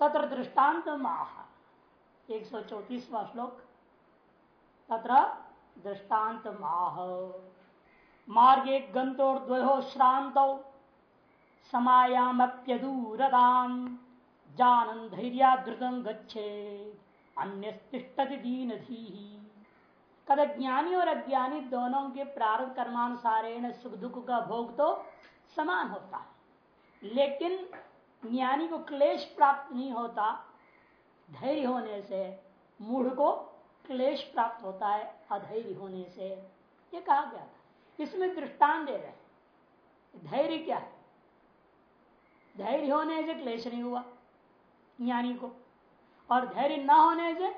तत्र दृष्टांत माह एक सौ चौतीसवा श्लोक। तत्र दृष्टांत माह मार्गे गंतोर्द्वयो श्रांत समायामप्यदूरताम जानन धैर्याद्रुतम गच्छे अन्य दीन धी कद ज्ञानी और अज्ञानी दोनों के प्रारंभ कर्मानुसारेण सुख दुख का भोग तो समान होता है। लेकिन ज्ञानी को क्लेश प्राप्त नहीं होता, धैर्य होने से मूढ़ को क्लेश प्राप्त होता है, अधैर्य होने से। ये कहा गया था। इसमें दृष्टान दे रहे धैर्य क्या है? धैर्य होने से क्लेश नहीं हुआ ज्ञानी को, और धैर्य न होने से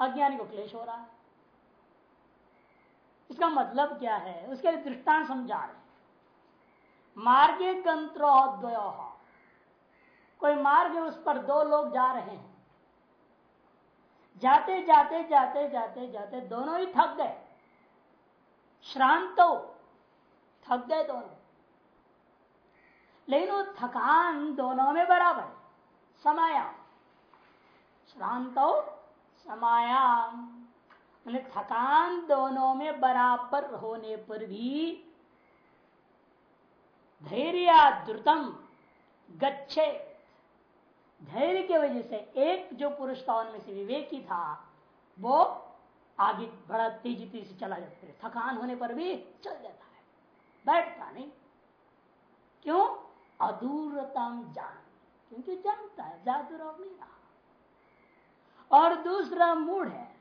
अज्ञानी को क्लेश हो रहा है। इसका मतलब क्या है? उसके लिए दृष्टांत समझा रहे मार्गे गंत्रोद्वय कोई मार्ग है, उस पर दो लोग जा रहे हैं। जाते जाते जाते जाते जाते दोनों ही थक गए। श्रांत, थक गए दोनों। लेकिन वो थकान दोनों में बराबर समाया श्रांत, समायाम। थकान दोनों में बराबर होने पर भी धैर्य द्रुतम गच्छे। धैर्य के वजह से एक जो पुरुष था, उनमें से विवेकी था, वो आगे बड़ा तेज़ी तेज़ी से चला जाता है। थकान होने पर भी चल जाता है। बैठता नहीं। क्यों? अधूरता जान। क्योंकि जानता है नहीं रहा और दूसरा मूड है।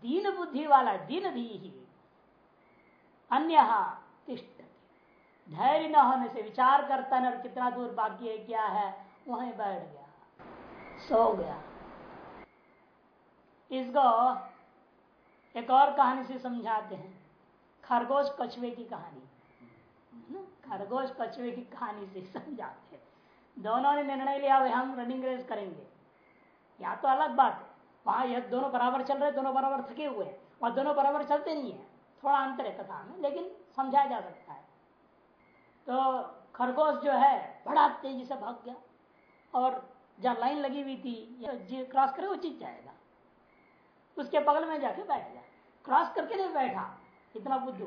दीन बुद्धि वाला दीन दी ही अन्य धैर्य न होने से विचार करता न कितना दूर बाकी है, क्या है? वहीं बैठ गया, सो गया। इसको एक और कहानी से समझाते हैं, खरगोश कछुए की कहानी। खरगोश कछुए की कहानी से समझाते हैं। दोनों ने निर्णय लिया हम रनिंग रेस करेंगे। या तो अलग बात वहाँ यह दोनों बराबर चल रहे दोनों बराबर थके हुए हैं, और दोनों बराबर चलते नहीं है। थोड़ा अंतर है कथा में, लेकिन समझाया जा सकता है। तो खरगोश जो है, बड़ा तेज़ी से भाग गया। और जहाँ लाइन लगी हुई थी क्रॉस करे वो चीज़ जाएगा। उसके बगल में जाके बैठ गया क्रॉस करके नहीं बैठा, इतना बुद्धू।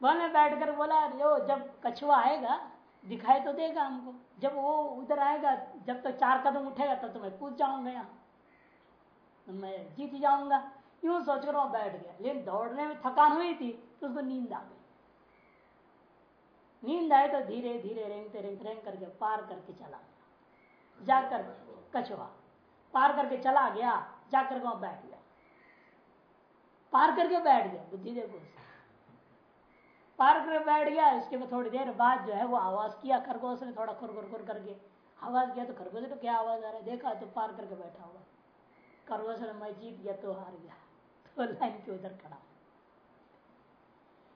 बगल में बैठ कर बोला जो जब कछुआ आएगा, दिखाई तो देगा हमको। जब वो उधर आएगा, जब तो चार कदम उठेगा, तब तो तो मैं पूछ जाऊँगा यहाँ। मैं जीत जाऊँगा। यूँ सोच कर बैठ गया। लेकिन दौड़ने में थकान हुई थी तो उसको नींद आ गई। नींद आए तो धीरे धीरे रेंगते रेंगते रेंग करके, पार करके चला। जाकर कछुआ, पार करके चला गया, जाकर वहाँ बैठ गया। पार करके बैठ गया, बुद्धि देखो पार करके बैठ गया, इसके बाद थोड़ी देर बाद जो है वो आवाज़ किया, खरगोश ने थोड़ा खुर खुर करके। आवाज़ किया तो खरगोश ने क्या आवाज़ आ रहा है? देखा तो पार करके बैठा हुआ। खरगोश ने, मैं जीत गया तो हार गया। तो लाइन के उधर खड़ा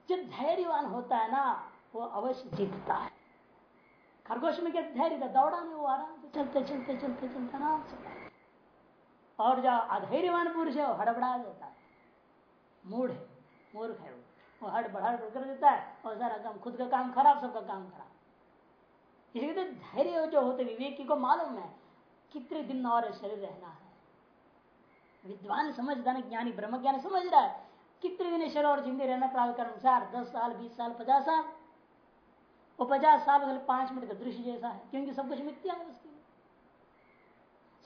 जब धैर्यवान होता है ना, वो अवश्य जीतता है। खरगोश में क्या धैर्य था? दौड़ा नहीं, वो आराम से चलते चलते चलते चलते आराम से और जो अधैर्यवान पुरुष है, वो हड़बड़ा देता है। मूड है, मूर्ख है वो। वो हड़बड़ा कर देता है और सारा काम, खुद का काम खराब, सबका काम खराब। इसलिए तो धैर्य जो होते विवेकी को मालूम है, कितने दिन और शरीर रहना है। विद्वान समझदार ज्ञानी ब्रह्म ज्ञानी समझ रहा है, कितने दिन शरीर और ज़िंदगी रहना प्राप्त कर अनुसार दस साल, बीस साल, पचास साल वो पचास साल मतलब पाँच मिनट का दृश्य जैसा है, क्योंकि सब कुछ मिथ्या है उसके लिए।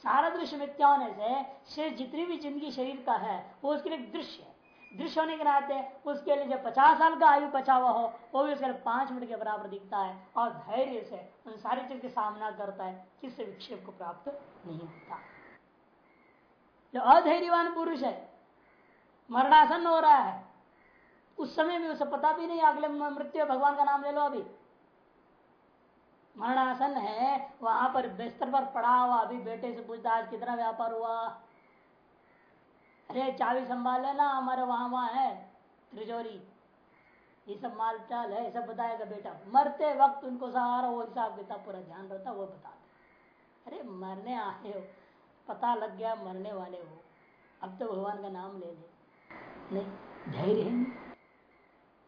सारा दृश्य मिथ्या होने से शेष जितनी भी ज़िंदगी शरीर का है, वो उसके लिए दृश्य है। दृश्य होने के नाते उसके लिए जब पचास साल का आयु बचा हुआ हो, वो भी उसके लिए पाँच मिनट के बराबर दिखता है और धैर्य से उन सारी चीज़ का सामना करता है, किससे विक्षेप को प्राप्त नहीं होता। जो अधैर्यवान पुरुष है, मरणासन हो रहा है, उस समय में उसे पता भी नहीं, अगले मृत्यु भगवान का नाम ले लो अभी। मरणासन है, वहाँ पर बिस्तर पर पड़ा हुआ अभी बेटे से पूछता आज कितना व्यापार हुआ? अरे, चाबी संभाल लेना, हमारे वहाँ वहाँ है, त्रिजोरी। ये सब माल चाल है सब बताएगा बेटा। मरते वक्त उनको सारा वो हिसाब किताब पूरा ध्यान रहता, वो बता दे। अरे, मरने आए हो, पता लग गया मरने वाले हो। अब तो भगवान का नाम ले ले। नहीं, धैर्य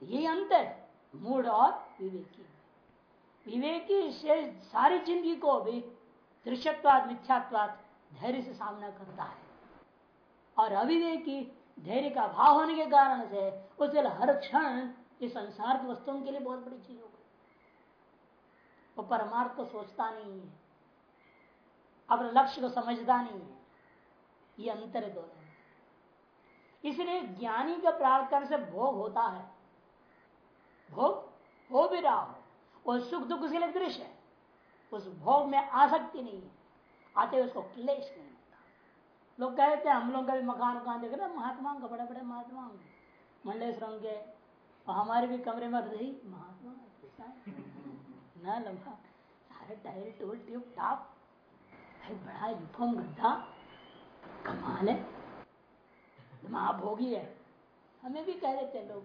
ये अंतर मूड और विवेकी। विवेकी शेष सारी ज़िंदगी को भी दृश्यत्वाद, मिथ्यात्वाद धैर्य से सामना करता है। और अविवेकी धैर्य का भाव होने के कारण से उस हर क्षण इस संसार की वस्तुओं के लिए बहुत बड़ी चीज़ हो गई। वो परमार्थ को सोचता नहीं है। अपने लक्ष्य को समझता नहीं है। ये अंतर है दोनों। इसलिए ज्ञानी का प्रार्थ करने से भोग होता है। भोग हो भी रहा हो वो सुख दुख उसके लिए दृश्य है? उस भोग में आसक्ति नहीं है। आते उसको क्लेश नहीं होता। लोग कहते हैं, हम लोग का भी मकान उकान देख रहे महात्मा का, बड़े बड़े महात्मा मंडलेश्वरम के, और हमारे भी कमरे में रही महात्मा न लंबा। सारे टायर टूल, ट्यूब, टॉप। बड़ा यूनिफॉर्म गड्ढा कमाल है। महाभोगी है। हमें भी कह देते लोग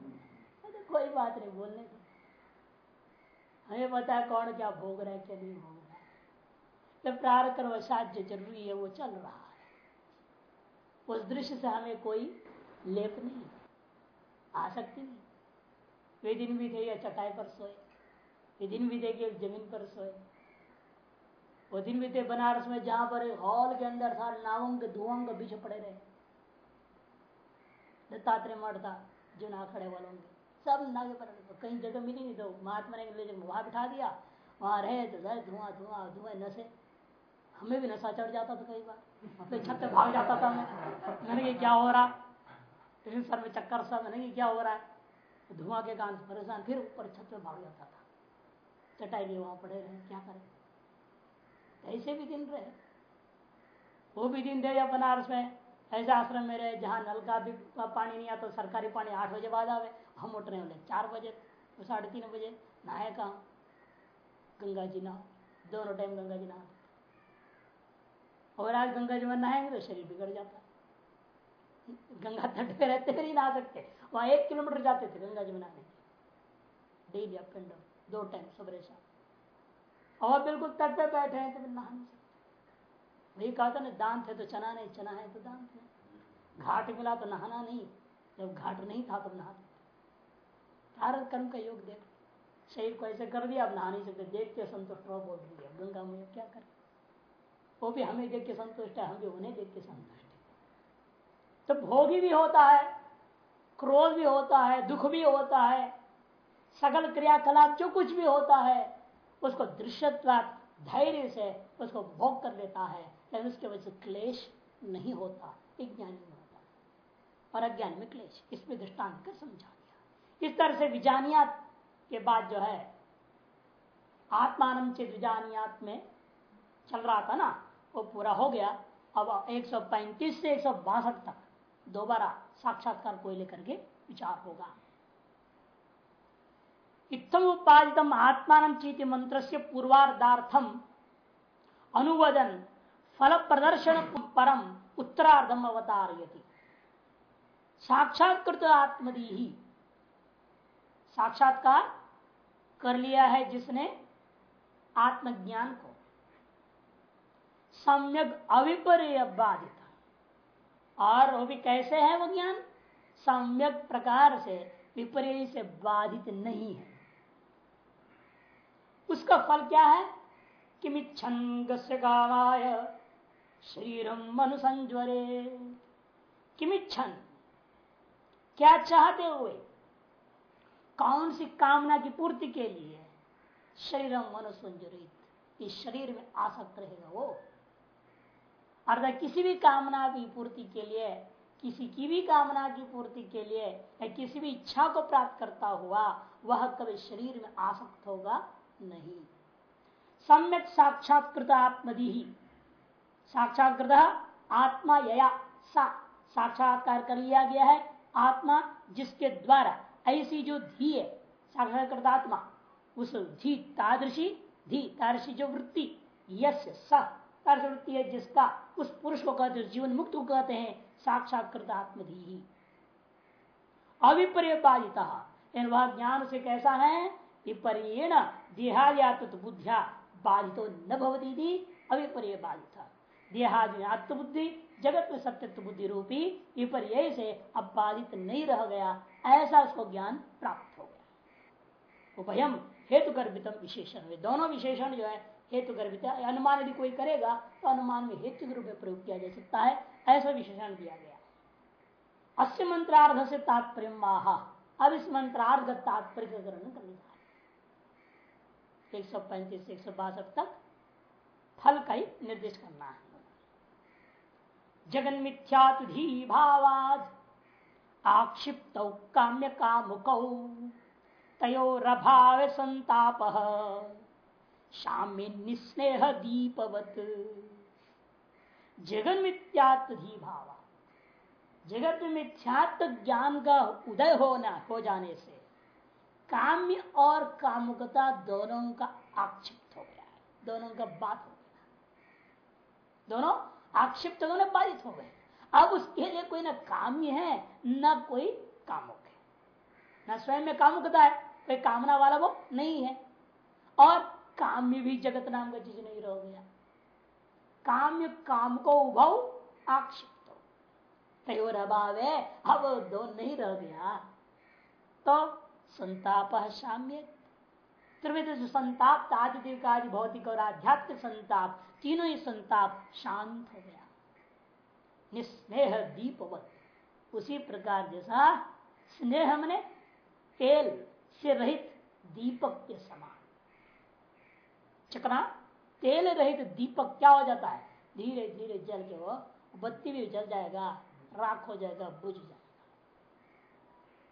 तो कोई बात नहीं, बोलने हमें पता है कौन क्या भोग रहा है क्या नहीं भोग रहा। है तो प्रार कर वसात जो ज़रूरी है, वो चल रहा है। उस दृश्य से हमें कोई लेप नहीं, आसक्ति नहीं। वे दिन भी थे, या चटाई पर सोए। वे दिन भी थे कि ज़मीन पर सोए। वो दिन भी थे बनारस में, जहाँ पर हॉल के अंदर था, नावंग के धुआँ के बीच पड़े रहे। दत्तात्रेय था, जो ना खड़े वालों के। सब नागे पर कहीं जगह मिली नहीं तो महात्मा ने वहाँ बिठा दिया। वहाँ रहे तो सर धुआँ धुआँ धुआँ नशे। हमें भी नशा चढ़ जाता था कई बार। अपने छत पे भाग जाता था मैं। मैंने क्या हो रहा? सर में चक्कर सा, मैंने कि क्या हो रहा है? धुआँ के कारण परेशान, फिर ऊपर छत पे भाग जाता था। चटाई लिए वहाँ पड़े रहे, क्या करें? ऐसे भी दिन रहे। वो भी दिन थे या बनारस में। ऐसे आश्रम में रहे, जहाँ नल का भी पानी नहीं आता, सरकारी पानी आठ बजे बाद आवे, हम उठ रहे बोले, चार बजे तो साढ़े तीन बजे, नहाए कहा? गंगा जी नहा दोनों टाइम गंगा जी नहा और आज गंगा जी में नहाएँगे तो शरीर बिगड़ जाता गंगा तट पे रहते नहीं नहा सकते, वहाँ एक किलोमीटर जाते थे गंगा जी में नहाने। डेली अप एंड डाउन, दो टाइम सुबह शाम। और बिल्कुल तट पे बैठे हैं तो नहा नहीं सकते। वही कहा था ना, दान थे तो चना नहीं, चना है तो दान थे। घाट मिला तो नहाना नहीं। जब घाट नहीं था तब नहा प्रारंभ कर्म का योग देख। शरीर को ऐसे कर दिया, अब नहा नहीं सकते। देख के संतुष्ट रहो, बोल रही है गंगा में क्या कर? वो भी हमें देख के संतुष्ट है, हम भी उन्हें देख के संतुष्ट है। तो भोगी भी होता है, क्रोध भी होता है, दुख भी होता है, सकल क्रियाकलाप जो कुछ भी होता है, उसको दृश्यत्व धैर्य से उसको भोग कर लेता है। लेकिन उसके वजह से क्लेश नहीं होता, एक ज्ञानी में होता और अज्ञान में क्लेश, इसमें दृष्टांत कर समझा दिया। इस तरह से विजानियात के बाद जो है आत्मान चित विजानियात में चल रहा था ना, वो पूरा हो गया। अब 135 से एक सौ बासठ तक दोबारा साक्षात्कार को लेकर के विचार होगा। इतम उपादित आत्मान चीति मंत्र से पूर्वार्धार्थम अनुवदन फल प्रदर्शन परम उत्तरार्धम अवतारयति। साक्षात्कृत आत्मदी ही साक्षात्कार कर लिया है जिसने आत्मज्ञान को। सम्यक अविपर्य बाधित। और वो भी कैसे है वो ज्ञान? सम्यक प्रकार से, विपर्य से बाधित नहीं है। उसका फल क्या है? किमिच्छंग गावाय शरीरम मनु संज्वरे। किमिच्छन? क्या चाहते हुए कौन सी कामना की पूर्ति के लिए शरीरम मनु संजरित इस शरीर में आसक्त रहेगा वो। अर्थात किसी भी कामना की पूर्ति के लिए, किसी की भी कामना की पूर्ति के लिए या किसी भी इच्छा को प्राप्त करता हुआ, वह कभी शरीर में आसक्त होगा नहीं। सम्यक साक्षात्कृत आत्मदी साक्षात्कृत आत्मा यया सा साक्षात्कार कर लिया गया है। आत्मा जिसके द्वारा ऐसी जो धी है, साक्षात्कृत आत्मा, उस धी तादृशी धी तादृशी जो वृत्ति, यश वृत्ति है जिसका उस पुरुष को कहते जीवन मुक्त को कहते हैं, साक्षात्कृत आत्मधी ही। अविपर्य बाधिता वह ज्ञान से कैसा है? विपर्यण देहादि बुद्धिया बाधितो न भवती अविपर्य बाधित देहादि आत्मबुद्धि, जगत में सत्यत्व बुद्धि रूपी विपर्य से बाधित नहीं रह गया, ऐसा उसको ज्ञान प्राप्त हो गया। उभयम हेतु गर्भितम विशेषण दोनों विशेषण जो है हेतु गर्भित अनुमान यदि कोई करेगा तो अनुमान में हेतु रूप में प्रयोग किया जा सकता है, ऐसा विशेषण दिया गया। अस्य मंत्रार्ध से तात्पर्य माह, अब इस मंत्रार्ध तात्पर्य का ग्रहण करना एक सौ पैंतीस एक सौ बासठ तक फल का ही निर्देश करना है। जगन मिथ्यातुधी भावाद आक्षिप्त काम्य कामुक तयोरभाव संताप निस्नेह दीपवत जगन मिथ्यात्वी भाव जगत में मिथ्यात्व ज्ञान का उदय होना हो जाने से काम्य और कामुकता दोनों का आक्षिप्त हो गया है, दोनों का बात हो गया दोनों आक्षिप्त दोनों बाधित हो गए। अब उसके लिए कोई ना काम्य है, न कोई कामुक है। न स्वयं में कामुकता है, कोई कामना वाला वो नहीं है। और काम्य भी जगत नाम का चीज़ नहीं रह गया काम्य काम को उभव आक्षिप्त तयोर अभाव है, अब दो नहीं रह गया तो संताप शाम्य त्रिविध संताप आदि भौतिक और आध्यात्मिक संताप। तीनों ही संताप शांत हो गया। निस्नेह दीपवत, उसी प्रकार जैसा स्नेह मने तेल से रहित दीपक के समान। चकना, तेल रहित दीपक क्या हो जाता है? धीरे धीरे जल के वो बत्ती भी जल जाएगा, राख हो जाएगा, बुझ जाएगा।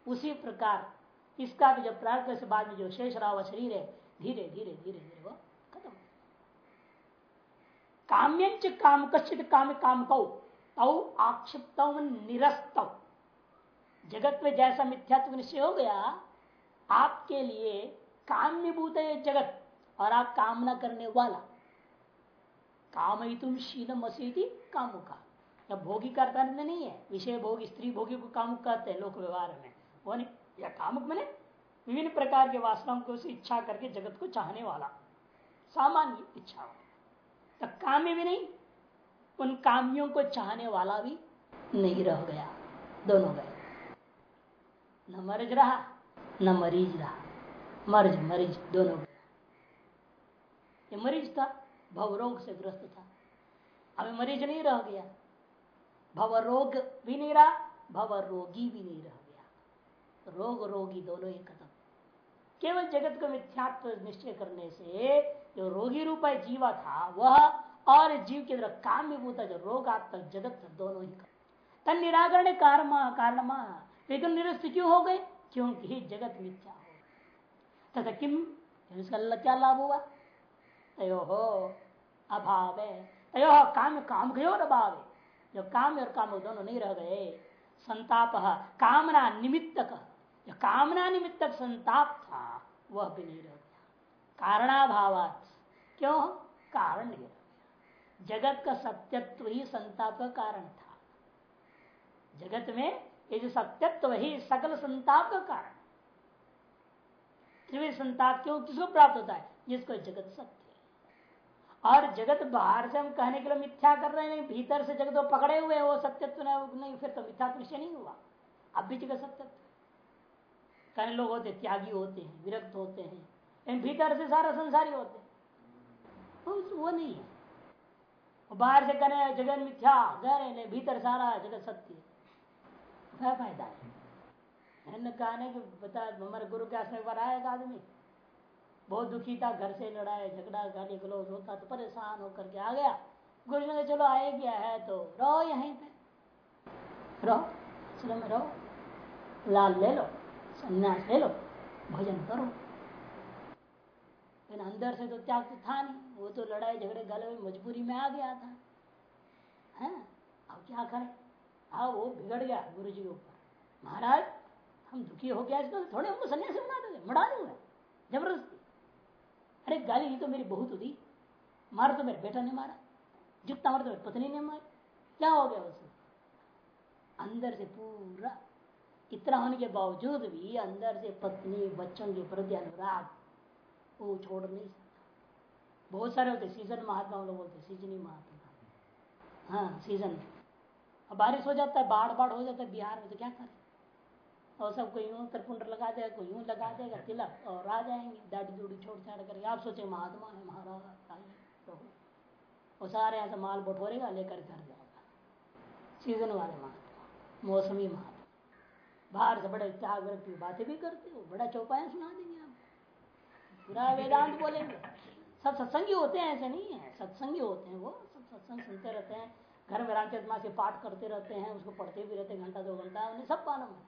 उसी प्रकार इसका भी जब प्रार्थ से बाद में जो शेष रहा हुआ शरीर है, धीरे धीरे धीरे धीरे वो काम्यंच काम, कश्चित काम काम कौ। तौ आक्षिप्त, निरस्त। जगत में जैसा मिथ्यात्व निश्चय हो गया, आपके लिए काम्यभूत है जगत, और आप कामना करने वाला। काम ही तुम शीलम असी कामुका। या भोगी का करता नहीं है। विषय भोगी, स्त्री भोगी को कामुक कहते हैं लोक व्यवहार में। वो नहीं या कामुक मैंने विभिन्न प्रकार के वासनाओं को इच्छा करके जगत को चाहने वाला। सामान्य इच्छा। काम्य भी नहीं, उन काम्यों को चाहने वाला भी नहीं रह गया, दोनों गए। न मर्ज रहा, न मरीज़ रहा, मर्ज, मरीज़, दोनों ये मरीज़ था भवरोग से ग्रस्त था। अभी मरीज़ नहीं रह गया भवरोग भी नहीं रहा, भव रोगी भी नहीं रह गया। रोग, रोगी दोनों ही खत्म केवल जगत को मिथ्यात्व निश्चय करने से जो रोगी रूप जीवा था, वह और जीव के अंदर काम्य भूता जो रोग आत्मक जगत दोनों ही तन निराकरण कारण कारण लेकिन निरस्त क्यों हो गए? क्योंकि जगत मिथ्या हो तथा किम? इसका क्या लाभ हुआ? तयो हो अभाव। है तयो काम काम गयो और अभाव। है जो काम और काम दोनों नहीं रह गए। संताप कामना निमित्तक। जो कामना निमित्तक संताप था, वह भी नहीं रह गया। कारणाभाव क्यों? कारण नहीं जगत का सत्यत्व ही संताप का कारण था। जगत में ये जो सत्यत्व ही सकल संताप का कारण। त्रिविध संताप क्यों? किसको प्राप्त होता है? जिसको जगत सत्य और जगत बाहर से हम कहने के लिए मिथ्या कर रहे हैं भीतर से जगत वो पकड़े हुए वो सत्यत्व नहीं फिर तो मिथ्या निश्चय नहीं हुआ। अब भी जगत सत्यत्व कहने लोग होते त्यागी होते हैं, विरक्त होते हैं। भीतर से सारा संसारी होते हैं। वो नहीं है बाहर से कहने जगत मिथ्या, कह रहे भीतर सारा जगत सत्य क्या फ़ायदा है? कहने कि बता, हमारे गुरु के आश्रम पर आया एक आदमी। बहुत दुखी था, घर से लड़ाए झगड़ा, गाली गलोज, होता तो परेशान होकर के आ गया। गुरु ने चलो, आए गया है तो रहो यहीं पे। रहो, आश्रम में रहो। लाल ले लो, संन्यास ले लो, भजन करो। लेकिन अंदर से तो त्याग तो था नहीं। वो तो लड़ाई झगड़े गले में मजबूरी में आ गया था। है? अब क्या करें? हाँ वो बिगड़ गया गुरु जी के ऊपर। महाराज, हम दुखी हो गया, इसको थोड़े हमको सन्यासी बना दोगे मड़ा दूँगा। ज़बरदस्ती। अरे गाली नहीं तो मेरी बहुत हुई मार तो मेरे बेटा ने मारा। जितना मार तो मेरी पत्नी ने मारी। क्या हो गया उसमें अंदर से पूरा, इतना होने के बावजूद भी अंदर से पत्नी, बच्चों के प्रति अनुराग वो छोड़ नहीं सकता। बहुत सारे होते सीज़न महात्मा लोग बोलते सीजनी महात्मा। हाँ सीज़न अब बारिश हो जाता है, बाढ़ बाढ़ हो जाता है, बिहार में तो क्या करें? और सब कोई यूँ तरपुंड लगा देगा, कोई यूँ लगा देगा, तिलक और आ जाएँगे, दाढ़ी दूढ़ी छोड़ छाड़ करके। आप सोचे, महात्मा है, महाराज वो सारे यहाँ से माल बटोरेगा लेकर घर जाएगा सीज़न वाले महात्मा, मौसमी महात्मा। बाहर से बड़े त्याग की बातें भी करते हो, बड़ा चौपाया सुना देंगे। पूरा वेदांत बोलेंगे। सब सत्संगी होते हैं ऐसे नहीं है। सत्संगी होते हैं वो। सब सत्संग सुनते रहते हैं। घर में रामचरित से पाठ करते रहते हैं उसको पढ़ते भी रहते हैं घंटा दो घंटा उन्हें सब मालूम है।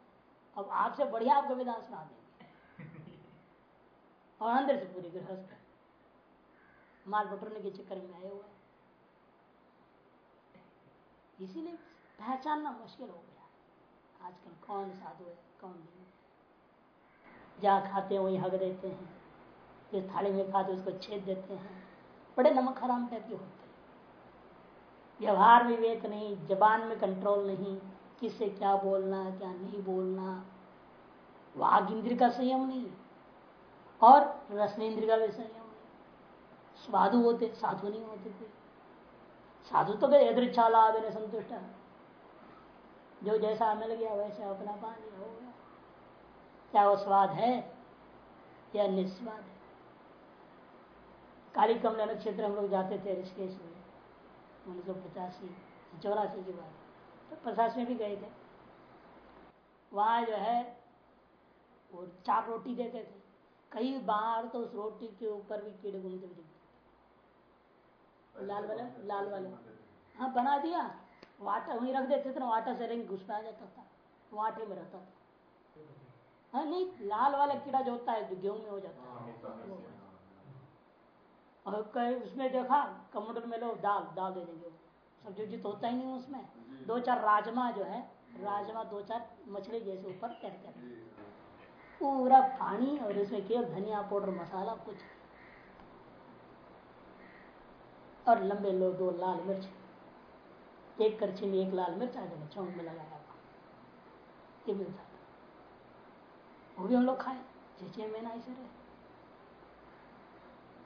अब आपसे बढ़िया आपको वेदांत सुना देंगे। और अंदर से पूरी गृहस्थ। माल बटोरने के चक्कर में आए हुए इसीलिए पहचानना मुश्किल हो गया। आजकल कौन साधु है कौन नहीं। जहाँ खाते हैं वही हग देते हैं। जिस थाली में खाते उसको छेद देते हैं। बड़े नमक हराम टाइप के होते व्यवहार विवेक नहीं, जबान में कंट्रोल नहीं किससे क्या बोलना, क्या नहीं बोलना। वाघ इंद्र का संयम नहीं और रसनेन्द्र का भी संयम नहीं स्वादु होते, साधु नहीं होते थे साधु तो यदृच्छा लाभ संतुष्ट जो जैसा मिल गया, वैसे अपना पा लिया हो गया क्या वो स्वाद है या निस्वाद है? काली कमला नक्षत्र हम लोग जाते थे ऋषिकेश में। उन्नीस सौ पचासी चौरासी की बात तो पचास में भी गए थे। वहाँ जो है वो चार रोटी देते थे। कई बार तो उस रोटी के ऊपर भी कीड़े घूमते हुए लाल वाले लाल वाले। हाँ बना दिया। वाटा वहीं रख देते थे ना वाटा से रंग घुस आ जाता था। वो वाटे में रहता था। हाँ नहीं लाल वाला कीड़ा जो होता है जो गेहूँ में हो जाता है। हाँ, और उसमें देखा कमंडल में लो दाल दाल दे देंगे। सब्ज़ी उब्जी तो होता ही नहीं उसमें। दो चार राजमा जो है राजमा दो चार मछली जैसे ऊपर तैरते पूरा पानी और इसमें केवल धनिया पाउडर मसाला कुछ। और लंबे लो दो लाल मिर्च। एक करछी में एक लाल मिर्च आ जाएगा चौंक में लगाया ये मिलता था वो भी हम लोग खाए छह छह महीना ऐसे रहे।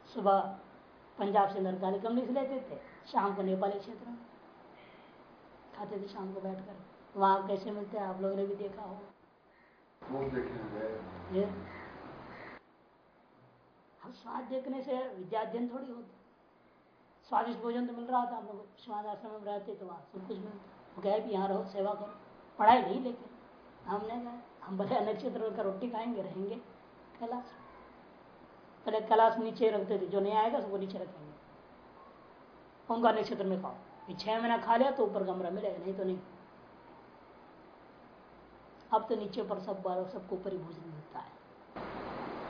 सुबह पंजाब से नरकाली कमली से लेते थे शाम को नेपाली क्षेत्र में। खाते थे शाम को बैठ कर वहाँ कैसे मिलते हैं? आप लोगों ने भी देखा हो हम स्वाद देखने से विद्याध्यन थोड़ी होता। स्वादिष्ट भोजन तो मिल रहा था हम लोग स्वाद आश्रम में रहते तो वहाँ सब कुछ मिलता। गए भी यहाँ रहो सेवा करो। पढ़ाई नहीं लेकिन हमने कहा हम भले अन्य क्षेत्र का रोटी खाएँगे रहेंगे। कैलाश पहले कैलाश नीचे रखते थे जो नहीं आएगा सबको नीचे रखेंगे। उनका अन्य क्षेत्र में खाओ। छह महीना खा लिया तो ऊपर कमरा मिलेगा, नहीं तो नहीं। अब तो नीचे पर सब बार, सबको ऊपर ही भोजन मिलता है।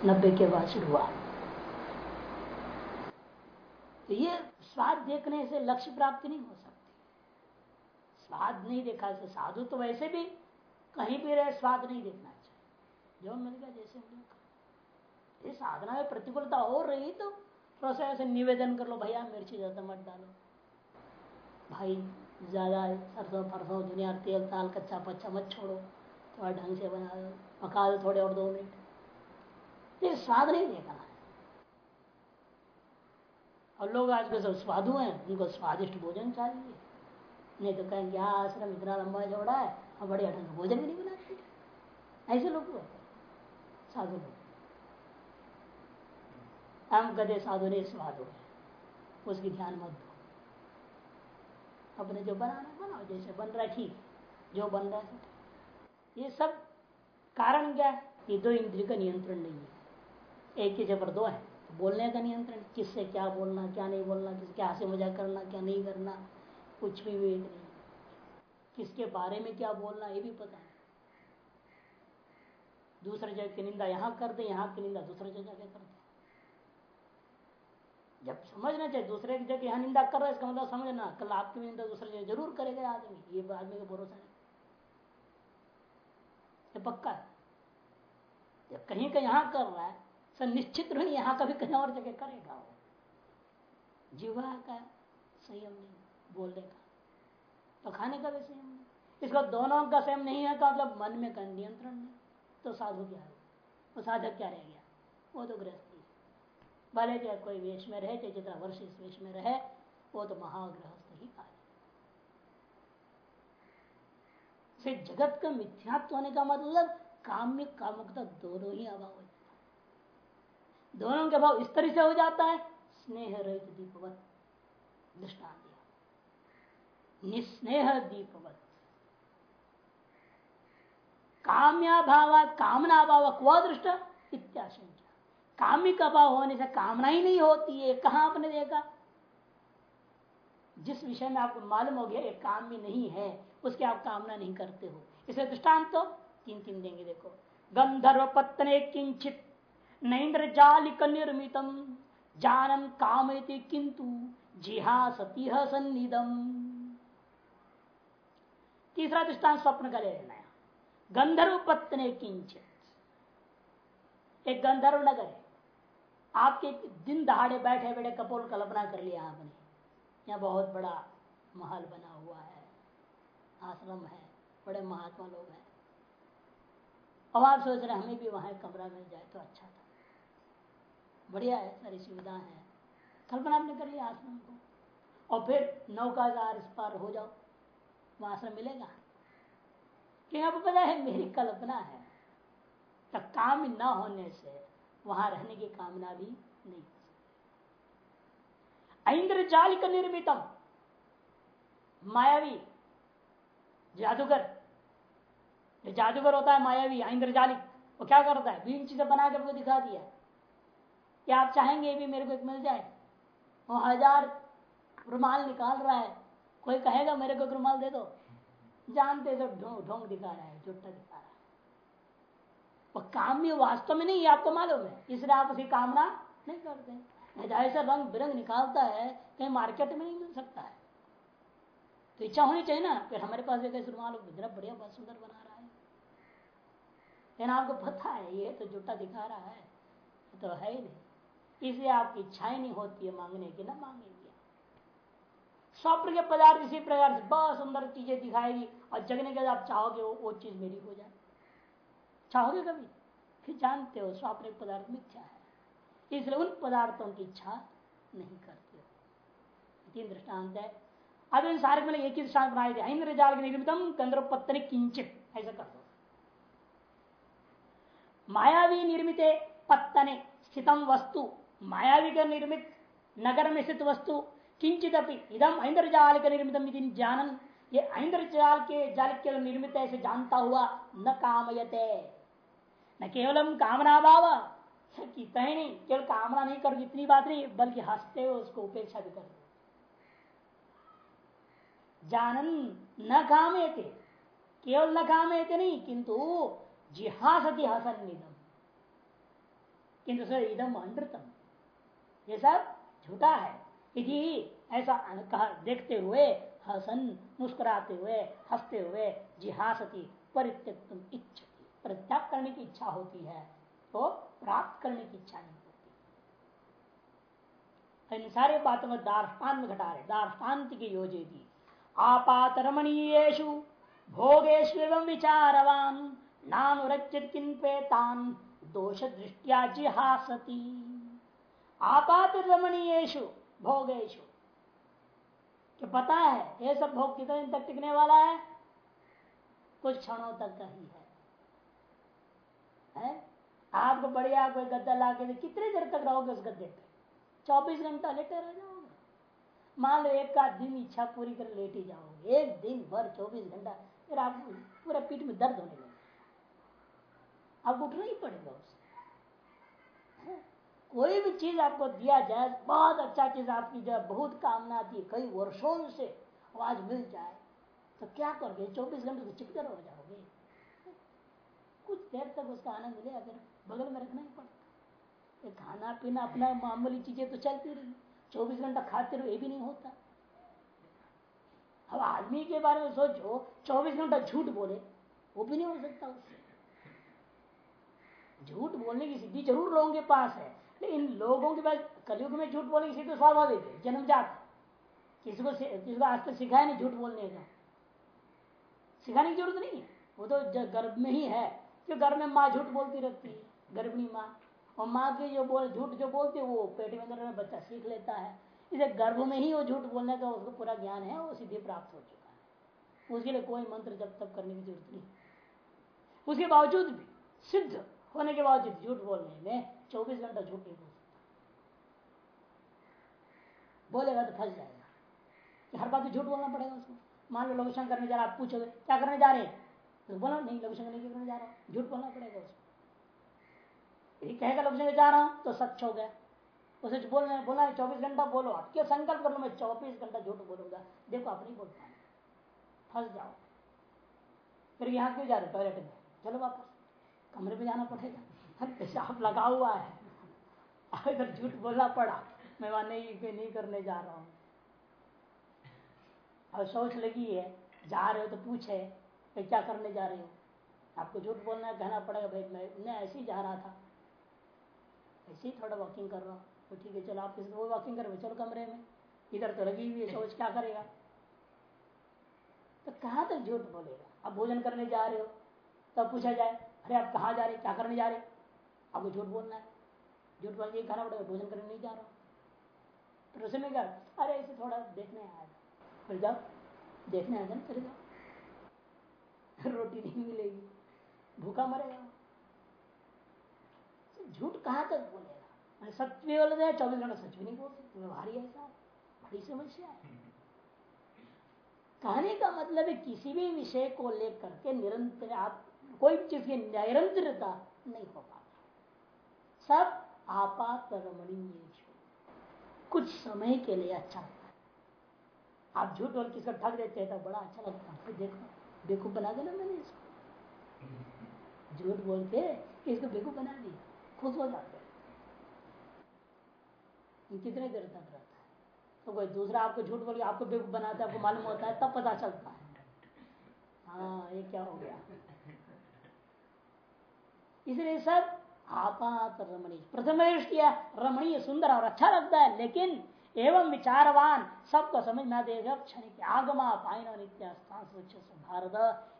नब्बे के बाद शुरुआत। तो ये स्वाद देखने से लक्ष्य प्राप्ति नहीं हो सकती। स्वाद नहीं देखा से साधु तो वैसे भी कहीं भी रहे, स्वाद नहीं देखना चाहिए। जो मिल गया, जैसे मिल ये साधना में प्रतिकूलता हो रही तो थोड़ा सा ऐसे निवेदन कर लो, भैया मिर्ची ज़्यादा मत डालो। भाई, ज़्यादा सरसों फरसों दुनिया तेल ताल कच्चा पच्चा मत छोड़ो। थोड़ा ढंग से बना दो। पका दो थोड़े और दो मिनट। ये स्वाद नहीं देखना है। और लोग आज के सब स्वादु हैं, उनको स्वादिष्ट भोजन चाहिए। नहीं तो कहेंगे यहाँ आश्रम इतना लंबा जोड़ा है और बड़े ढंग भोजन भी नहीं बनाते ऐसे लोग साधु लोग। हम कहते साधु ने हो उसकी ध्यान मत दो। अपने जो बनाना बनाओ, जैसे बन रहा है, ठीक। जो बन रहा है, ये सब कारण क्या है? ये दो इंद्रिय का नियंत्रण नहीं है। एक ही जबर दो है। बोलने का नियंत्रण, किससे क्या बोलना, क्या नहीं बोलना, किस क्या से मज़ा करना, क्या नहीं करना, कुछ भी वेद नहीं। किसके बारे में क्या बोलना, ये भी पता है। दूसरे जगह की निंदा यहाँ कर दे, यहाँ की निंदा दूसरे जगह कर दे। जब समझना चाहिए, दूसरे की जगह यहाँ निंदा कर रहा है, इसका मतलब समझना कल आपकी निंदा दूसरे जगह ज़रूर करेगा आदमी। ये आदमी का भरोसा नहीं। ये पक्का है। जब कहीं का यहाँ कर रहा है तो निश्चित नहीं यहाँ कभी कहीं और जगह करेगा वो। जीवा का संयम नहीं, बोलने का। तो खाने का भी संयम नहीं। इसका दोनों का संयम नहीं है, का मतलब मन में का नियंत्रण नहीं। तो साधु क्या है? वो साधक क्या रह गया? वो तो गृहस्थी भले चाहे कोई वेश में रहे, चाहे जितना वर्ष इस वेश में रहे, वो तो महागृहस्थ ही कार्य से जगत का मिथ्यात्व होने का मतलब काम्य कामुकता दोनों ही अभाव हो जाता दोनों के भाव इस तरह से हो जाता है, स्नेह रहित दीपवत दृष्टान दिया। निस्नेह दीपवत। काम्या भाव कामना भाव क्व इत्याशंका। कामिक अभाव होने से कामना ही नहीं होती है। कहा आपने देखा? जिस विषय में आपको मालूम हो गया, एक काम भी नहीं है, उसकी आप कामना नहीं करते हो। इसे दृष्टांत तो तीन तीन देंगे, देखो। गंधर्व पत्ने किंचित, नैन्द्र जालिक निर्मितम जानन काम किंतु जिहासती सन्निधम। तीसरा दृष्टांत स्वप्न का ले लेना गंधर्व पत्ने किंचित, एक गंधर्व नगर है। आपके दिन दहाड़े बैठे बैठे कपोल कल्पना कर लिया आपने। यहाँ बहुत बड़ा महल बना हुआ है। आश्रम है। बड़े महात्मा लोग हैं। अब आप सोच रहे हमें भी वहाँ कमरा मिल जाए तो अच्छा था। बढ़िया है, सारी सुविधा है। कल्पना आपने कर लिया आश्रम को। और फिर नौका इस पार हो जाओ। वहाँ आश्रम मिलेगा। क्योंकि आपको पता है, मेरी कल्पना है तो काम न होने से वहाँ रहने की कामना भी नहीं इंद्रजालिक निर्मितम। मायावी, जादूगर। जो जादूगर होता है मायावी इंद्रजालिक वो क्या करता है? बीन चीज़ें बना कर दिखा दिया। क्या आप चाहेंगे भी मेरे को एक मिल जाए। वो हज़ार रुमाल निकाल रहा है। कोई कहेगा, मेरे को एक रुमाल दे दो? जानते सब ढोंग दिखा रहा है झुट्टा दिखा है काम में वास्तव में नहीं आपको मालूम है। इसलिए आप उसकी कामना नहीं करते। ऐसा रंग बिरंग निकालता है कहीं मार्केट में नहीं मिल सकता है। तो इच्छा होनी चाहिए ना फिर हमारे पास एक रुमाल बढ़िया बहुत सुंदर बना रहा है। लेकिन आपको पता है ये तो जुटा दिखा रहा है। तो है ही नहीं। इसलिए आपकी इच्छाएँ नहीं होती है मांगने की ना मांगेंगे। स्वप्न के पदार्थ इसी प्रकार से बहुत सुंदर चीज़ें दिखाएगी और जगने के बाद आप चाहोगे वो, वो चीज़ मेरी हो जाए। चाहोगे कभी? फिर जानते हो स्वप्न पदार्थ मिथ्या है। इसलिए उन पदार्थों की इच्छा नहीं करते हो। तीन दृष्टांत है। अब इन सारे में एक ही दृष्टांत बनाए थे इंद्र जाल के निर्मितम कंद्र किंचित। ऐसा कर दो। मायावी निर्मित पत्तने स्थितम वस्तु। मायावी का निर्मित नगर में स्थित वस्तु किंचित इदम इंद्रजाल के निर्मित जानन ये इंद्रजाल के जाल के निर्मित ऐसे जानता हुआ न कामयते। न केवलम कामना भाव कहता ही नहीं, केवल कामना नहीं कर इतनी बात नहीं, बल्कि हँसते हो उसको उपेक्षा भी कर जानन न कामे थे केवल न कामे थे नहीं, किंतु जिहासति हसन निदम किंतु सर इदम अनृतम ये सब झूठा है। यदि ऐसा कहा, देखते हुए, हसन मुस्कुराते हुए, हँसते हुए जिहासती परित्यक्तम इच्छती। परित्याग करने की इच्छा होती है तो प्राप्त करने की इच्छा नहीं होती। इन सारे बातों में दार्ष्टान में घटा रहे दार्ष्टान्त की योजे थी आपात रमणीयेशु भोगेश विचारवान नानुरचित किन दोष दृष्टिया जिहासती। आपात रमणीयेशु भोगेशु पता है ये सब भोग कितने दिन तक टिकने वाला है? कुछ क्षणों तक का ही है, है? आपको बढ़िया कोई गद्दा ला के कितने देर तक रहोगे उस गद्दे पे? चौबीस घंटा लेटे रह जाओगे। मान लो एक आध दिन इच्छा पूरी कर लेट ही जाओगे। एक दिन भर चौबीस घंटा, फिर आप पूरा पीठ में दर्द होने लगे अब उठना ही पड़ेगा उससे कोई भी चीज़ आपको दिया जाए, बहुत अच्छा चीज़ आपकी जो बहुत कामना थी कई वर्षों से आज मिल जाए तो क्या करोगे? चौबीस घंटे तो चिपकर हो जाओगे। कुछ देर तक उसका आनंद ले अगर बगल में रखना ही पड़ता। खाना पीना अपना मामूली चीज़ें तो चलती रही। चौबीस घंटा खाते रहो, ये भी नहीं होता। अब आदमी के बारे में सोचो, चौबीस घंटा झूठ बोले, वो भी नहीं हो सकता उससे। झूठ बोलने की सिद्धि ज़रूर लोगों के पास है, लेकिन लोगों के पास, कलयुग में झूठ बोलने की सिद्धि स्वाभाविक है जन्मजात किसी को किसी को आज तक सिखाया नहीं झूठ बोलने का। सिखाने की ज़रूरत नहीं है। वो तो गर्भ में ही है। कि गर्भ में माँ झूठ बोलती रहती है, गर्भिणी माँ। और माँ के जो बोल, झूठ जो बोलती है, वो पेट में अंदर बच्चा सीख लेता है, इसे गर्भ में ही वो झूठ बोलने का उसको पूरा ज्ञान है, वो सिद्धि प्राप्त हो चुका है। उसके लिए कोई मंत्र जब तक करने की ज़रूरत नहीं। उसके बावजूद भी, सिद्ध होने के बावजूद झूठ बोलने में चौबीस घंटा झूठ नहीं बोल सकता। बोलेगा तो फंस जाएगा। हर बात झूठ बोलना पड़ेगा उसको। मान लो लघु करने जा रहा आप पूछोगे, क्या करने जा रहे हैं? तो बोला, नहीं, लघु नहीं जा रहा, झूठ बोलना पड़ेगा उसको। कहेगा, लघु जा रहा हूँ तो सच हो गया। उसे बोलने, बोला चौबीस घंटा बोलो आप क्यों? संकल्प कर लो मैं चौबीस घंटा झूठ बोलूँगा। देखो, आप नहीं बोल पाए फंस जाओ। फिर यहाँ क्यों जा रहे टॉयलेट में। चलो वापस। कमरे में जाना पड़ेगा। पेशाब लगा हुआ है। इधर झूठ बोलना पड़ा। मैं वहाँ नहीं नहीं करने जा रहा हूँ। और सोच लगी है, जा रहे हो तो पूछे। भाई क्या करने जा रहे हो? आपको झूठ बोलना कहना पड़ेगा, भाई, मैं मैं ऐसे ही जा रहा था। ऐसे ही थोड़ा वॉकिंग कर रहा हूँ। तो ठीक है, चलो, आप किसी वो वॉकिंग करो चलो कमरे में। इधर तो लगी हुई है, सोच क्या करेगा? तो कहाँ तक झूठ बोलेगा? आप भोजन करने जा रहे हो, तब पूछा जाए, अरे, आप कहाँ जा रहे क्या करने जा रहे आपको झूठ बोलना है। झूठ बोल के कहना पड़ेगा, भोजन करने नहीं जा रहा हूँ। तो रसोई में क्या? अरे ऐसे थोड़ा देखने आया था। फिर जाओ, देखने आया था ना, फिर जाओ। रोटी नहीं मिलेगी। भूखा मरेगा। झूठ कहाँ तक बोलेगा। सत्य भी बोले चौबीस घंटा सच भी नहीं बोल सकते। भारी ऐसा बड़ी समस्या है कहने का मतलब है, किसी भी विषय को लेकर के निरंतर आप, कोई चीज़ की निरंतरता नहीं हो पाता। सब आपात रमणीय कुछ समय के लिए अच्छा लगता है। आप झूठ और किसका ठग देते हैं तो बड़ा अच्छा लगता है। देखो। बेकूफ बना देना मैंने इसको। झूठ बोलते इसको बेकूफ बना दिया, खुश हो जाते कितने देर तक रहता है? तो कोई दूसरा आपको झूठ बोल के आपको बेकूफ बनाता है, आपको मालूम होता है, तब पता चलता है। हाँ ये क्या हो गया? इसलिए सब आपात रमणीय, प्रथम दृष्टिया रमणीय, सुंदर और अच्छा लगता है, लेकिन एवं विचारवान, सबको समझ में देगा क्षण आगमा, पायनो, नित्य भारत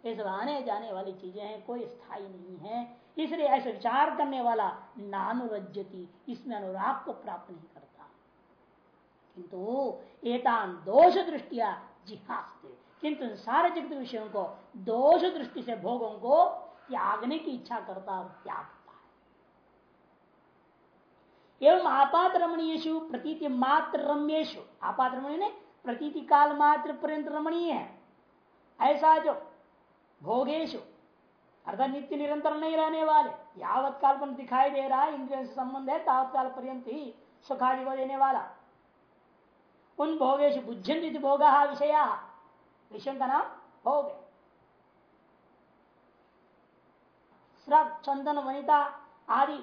सब आने जाने वाली चीज़ें हैं, कोई स्थायी नहीं है। इसलिए ऐसे विचार करने वाला नानुरजती इसमें अनुराग को प्राप्त नहीं करता। किंतु एतान दोष दृष्टिया जिहास्ते किंतु सारे जगत विषयों को दोष दृष्टि से भोगों को त्यागने की इच्छा करता और त्याग एवं आपात रमणीयु प्रतीति मात्र रम्येशु आपात रमणीय ने प्रतीति काल मात्र पर्यंत रमणीय है। ऐसा जो भोगेशु अर्थात नित्य निरंतर नहीं रहने वाले, यावत काल पर दिखाई दे रहा है इंद्रियों से संबंध है, तावत काल पर्यंत ही सुखादि को देने वाला। उन भोगेश बुझन भोग विषया। विषय का नाम भोग है। चंदन, वनिता आदि,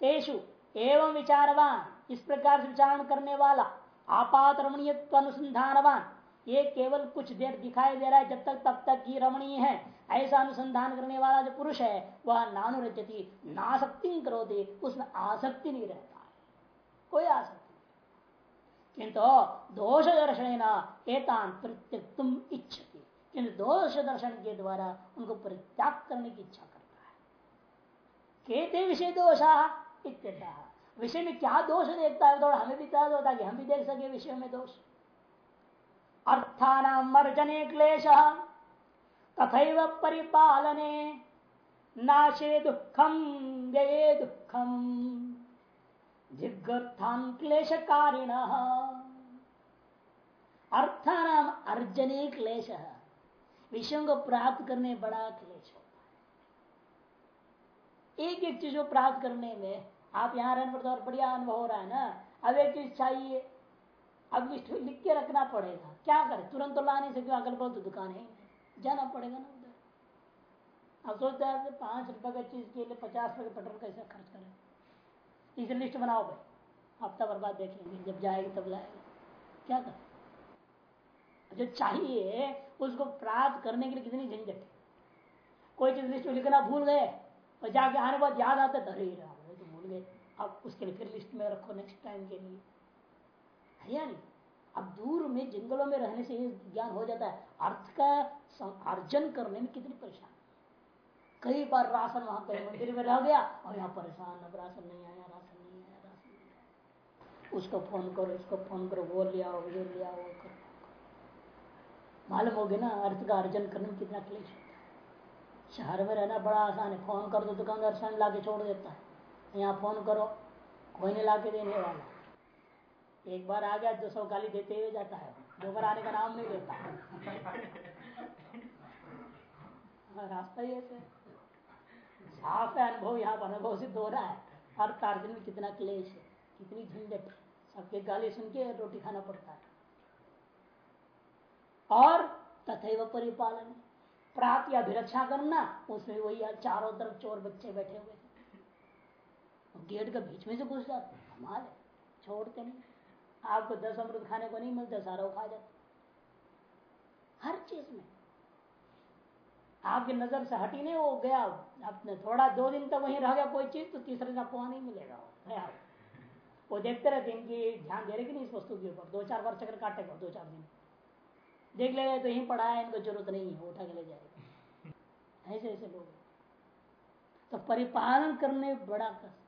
तेषु एवं विचारवान, इस प्रकार से विचारण करने वाला, आपात रमणीय अनुसंधानवान, ये केवल कुछ देर दिखाई दे रहा है जब तक, तब तक ही रमणीय है। ऐसा अनुसंधान करने वाला जो पुरुष है, वह नानुरजती, नासक्ति करो दे उसमें आसक्ति नहीं रहता है। कोई आसक्ति किंतु दोष दर्शन एतान प्रत्यक्तुम इच्छति। किंतु दोष दर्शन के द्वारा उनको परित्याग करने की इच्छा करता है। कहते विषय दोषा इत्यता विषय में क्या दोष देखता है थोड़ा हमें भी त्याग होता कि हम भी देख सके विषय में दोष। अर्थान अर्जने क्लेश तथा परिपालने, नाशे दुखम व्यये दुखम जिगर्थान क्लेश कारिण अर्थान अर्जने क्लेश, विषयों को प्राप्त करने बड़ा क्लेश होता है। एक एक चीज़ को प्राप्त करने में आप यहाँ रहने पर तो बढ़िया अनुभव हो रहा है ना? अब एक चीज़ चाहिए। अब लिस्ट लिख के रखना पड़ेगा। क्या करें? तुरंत तो ला नहीं सकते अगल बगल तो दुकान है जाना पड़ेगा ना उधर। अब सोचते हैं पाँच रुपए का चीज़ के लिए पचास रुपए पेट्रोल कैसे खर्च करें? इसे लिस्ट बनाओ भाई। हफ़्ता भर बाद देखेंगे। जब जाएगी तब लाएगा क्या करें? जो चाहिए, उसको प्राप्त करने के लिए कितनी झंझट कोई चीज़ लिस्ट में लिखना भूल गए, और जाके आने बाद याद आता धरे रहा भूल गए अब उसके लिए फिर लिस्ट में रखो नेक्स्ट टाइम के लिए। है या नहीं? अब दूर में, जंगलों में रहने से ज्ञान हो जाता है, अर्थ का अर्जन करने में कितनी परेशान। कई बार राशन वहाँ पर मंदिर में रह गया और यहाँ परेशान, अब राशन नहीं आया, राशन नहीं आया, राशन नहीं आया। उसको फ़ोन करो उसको फ़ोन करो, वो लिया वो ये लिया वो करो मालूम हो गया ना, अर्थ का अर्जन करने में कितना क्लेश होता है। शहर में रहना बड़ा आसान है फ़ोन कर दो दुकानदार स्वयं ला के छोड़ देता है। यहाँ फ़ोन करो कोई नहीं ला के देने वाला। एक बार आ गया दो सौ गाली देते हुए जाता है। दो बार आने का नाम नहीं देता हाँ, रास्ता ही ऐसे। साफ़ है अनुभव यहाँ पर अनुभव सिद्ध हो रहा है। हर कार्य में कितना क्लेश है कितनी झंझट सबके गाली सुन के रोटी खाना पड़ता है। और तथैव परिपालन। प्राप्त या अभिरक्षा करना उसमें वही चारों तरफ़ चोर बच्चे बैठे हुए। गेट के बीच में से घुस जाते हमारे छोड़ते नहीं। आपको दस अमृत खाने को नहीं मिलता, सारा खा जाते हर चीज़ में। आपकी नज़र से हटी नहीं हो गया अपने थोड़ा दो दिन तक वहीं रह गया, कोई चीज़ तो तीसरे दिन आपको नहीं मिलेगा। वो वो देखते रहते इनकी ध्यान दे रहे कि नहीं इस वस्तु के ऊपर। दो चार बार चक्कर काटेगा दो चार दिन। देख लेगा तो यहीं पड़ा है, इनको ज़रूरत नहीं है उठा के ले जाएगा। ऐसे ऐसे लोग तो परिपालन करने बड़ा कष्ट।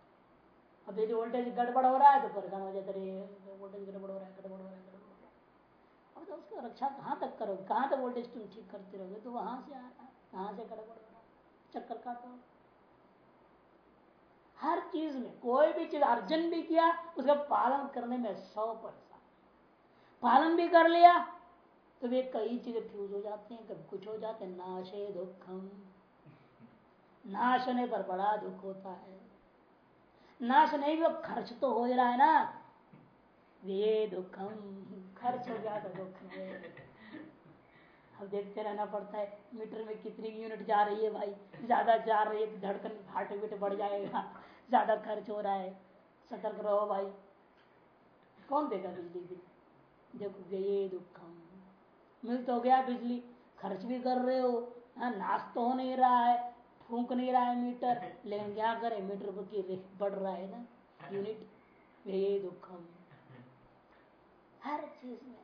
अब यदि वोल्टेज गड़बड़ हो रहा है तो परेशान हो जाते रहे वोल्टेज गड़बड़ हो रहा है, गड़बड़ हो रहा है, गड़बड़ हो रहा है। अब तो उसका रक्षा कहाँ तक करोगे? कहाँ तक वोल्टेज तुम ठीक करते रहोगे? तो वहाँ से आ रहा है, कहाँ से गड़बड़ हो रहा है? चक्कर काटो। हर चीज़ में, कोई भी चीज़, अर्जन भी किया, उसका पालन करने में सौ परसेंट पालन भी कर लिया तो वे कई चीज़ें फ्यूज हो जाते हैं, कभी कुछ हो जाते हैं, नाशे दुखम। नाश होने पर बड़ा दुख होता है। नाश नहीं भी खर्च तो हो रहा है ना। वे दुखम, खर्च हो गया तो दुख अब देखते रहना पड़ता है, मीटर में कितनी यूनिट जा रही है भाई? ज़्यादा जा रही है तो धड़कन हार्ट बीट बढ़ जाएगा। ज़्यादा खर्च हो रहा है, सतर्क रहो भाई। कौन देगा बिजली बिल? देखो ये दुखम। मिल तो गया बिजली, खर्च भी कर रहे हो हाँ नाश तो हो नहीं रहा है। फूक नहीं रहा है मीटर लेकिन क्या करे? मीटर की बढ़ रहा है ना यूनिट ये दुखम हर चीज़ में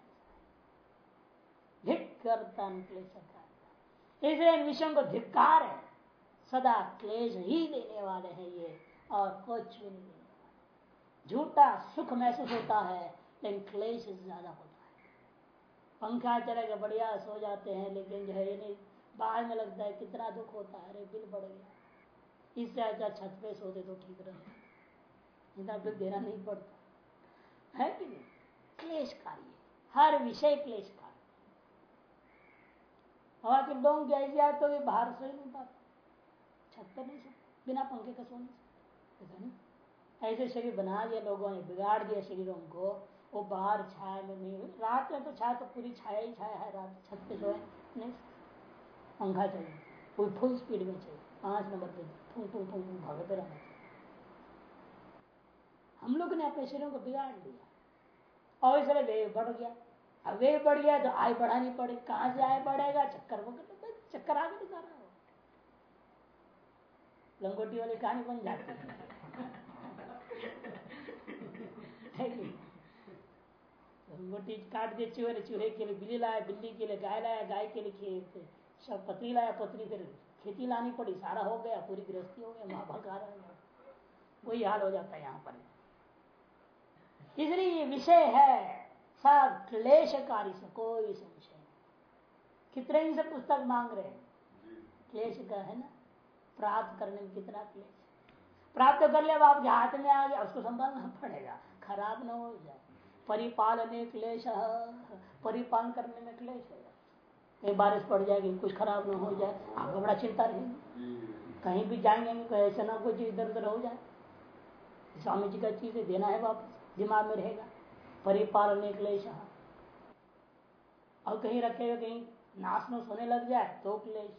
धिक्कर्ता इसलिए इन विषयों को धिक्कार है। सदा क्लेश ही देने वाले हैं ये और कुछ भी नहीं देने वाले। झूठा सुख महसूस होता है लेकिन क्लेश ज़्यादा होता है। पंखा चलेगा बढ़िया सो जाते हैं लेकिन जो है ये नहीं बाहर में लगता है, कितना दुख होता है। अरे, बिल बढ़ गया। इससे अच्छा छत पे सोते तो ठीक रहे। इतना बिल देना नहीं पड़ता। है कि नहीं? क्लेश कार्य हर विषय क्लेश कार्य और कि लोग ऐसे आए तो बाहर सो ही नहीं पाते छत पर नहीं सो बिना पंखे का से। ऐसे शरीर बना दिया लोगों ने, बिगाड़ दिया शरीरों को। वो बाहर छाया में नहीं। रात में तो छाया तो पूरी छाया ही छाया है। रात छत पे है नहीं। पंखा चाहिए पूरी फुल स्पीड में चाहिए, पाँच नंबर पे, फूं फूं फूं फूं, भागते रहना चाहिए। हम लोग ने अपने शरीरों को बिगाड़ दिया। और इसलिए वेग बढ़ गया। अब वेग बढ़ गया तो आय बढ़ानी पड़े, कहाँ से आय बढ़ेगा? चक्कर वक्कर चक्कर आगे दिखा रहा हो लंगोटी वाली कहानी बन जाती है। रोटी काट दिए चूहे चूहे के लिए बिल्ली लाया, बिल्ली के लिए गाय लाया, गाय के लिए खेत। सब पतरी लाया पतरी फिर खेती लानी पड़ी, सारा हो गया, पूरी गृहस्थी हो गया, माँ रहा वही हाल हो जाता है यहाँ पर। इसलिए ये विषय है, सब क्लेशकारी से, कोई संशय कितने इनसे पुस्तक मांग रहे हैं। क्लेश का है ना? प्राप्त करने में कितना क्लेश प्राप्त कर ले आपके हाथ में आ गया, उसको संभालना पड़ेगा। खराब ना हो जाए। परिपालने क्लेश, परिपालन करने में क्लेश है कहीं बारिश पड़ जाएगी, कुछ खराब ना हो जाए आपको बड़ा चिंता रहेगी कहीं भी जाएँगे ऐसा ना कुछ इधर उधर हो जाए। स्वामी जी का चीज़ देना है वापस, दिमाग में रहेगा। परिपालन क्लेश और कहीं रखे हुए कहीं नाश न होने लग जाए तो क्लेश।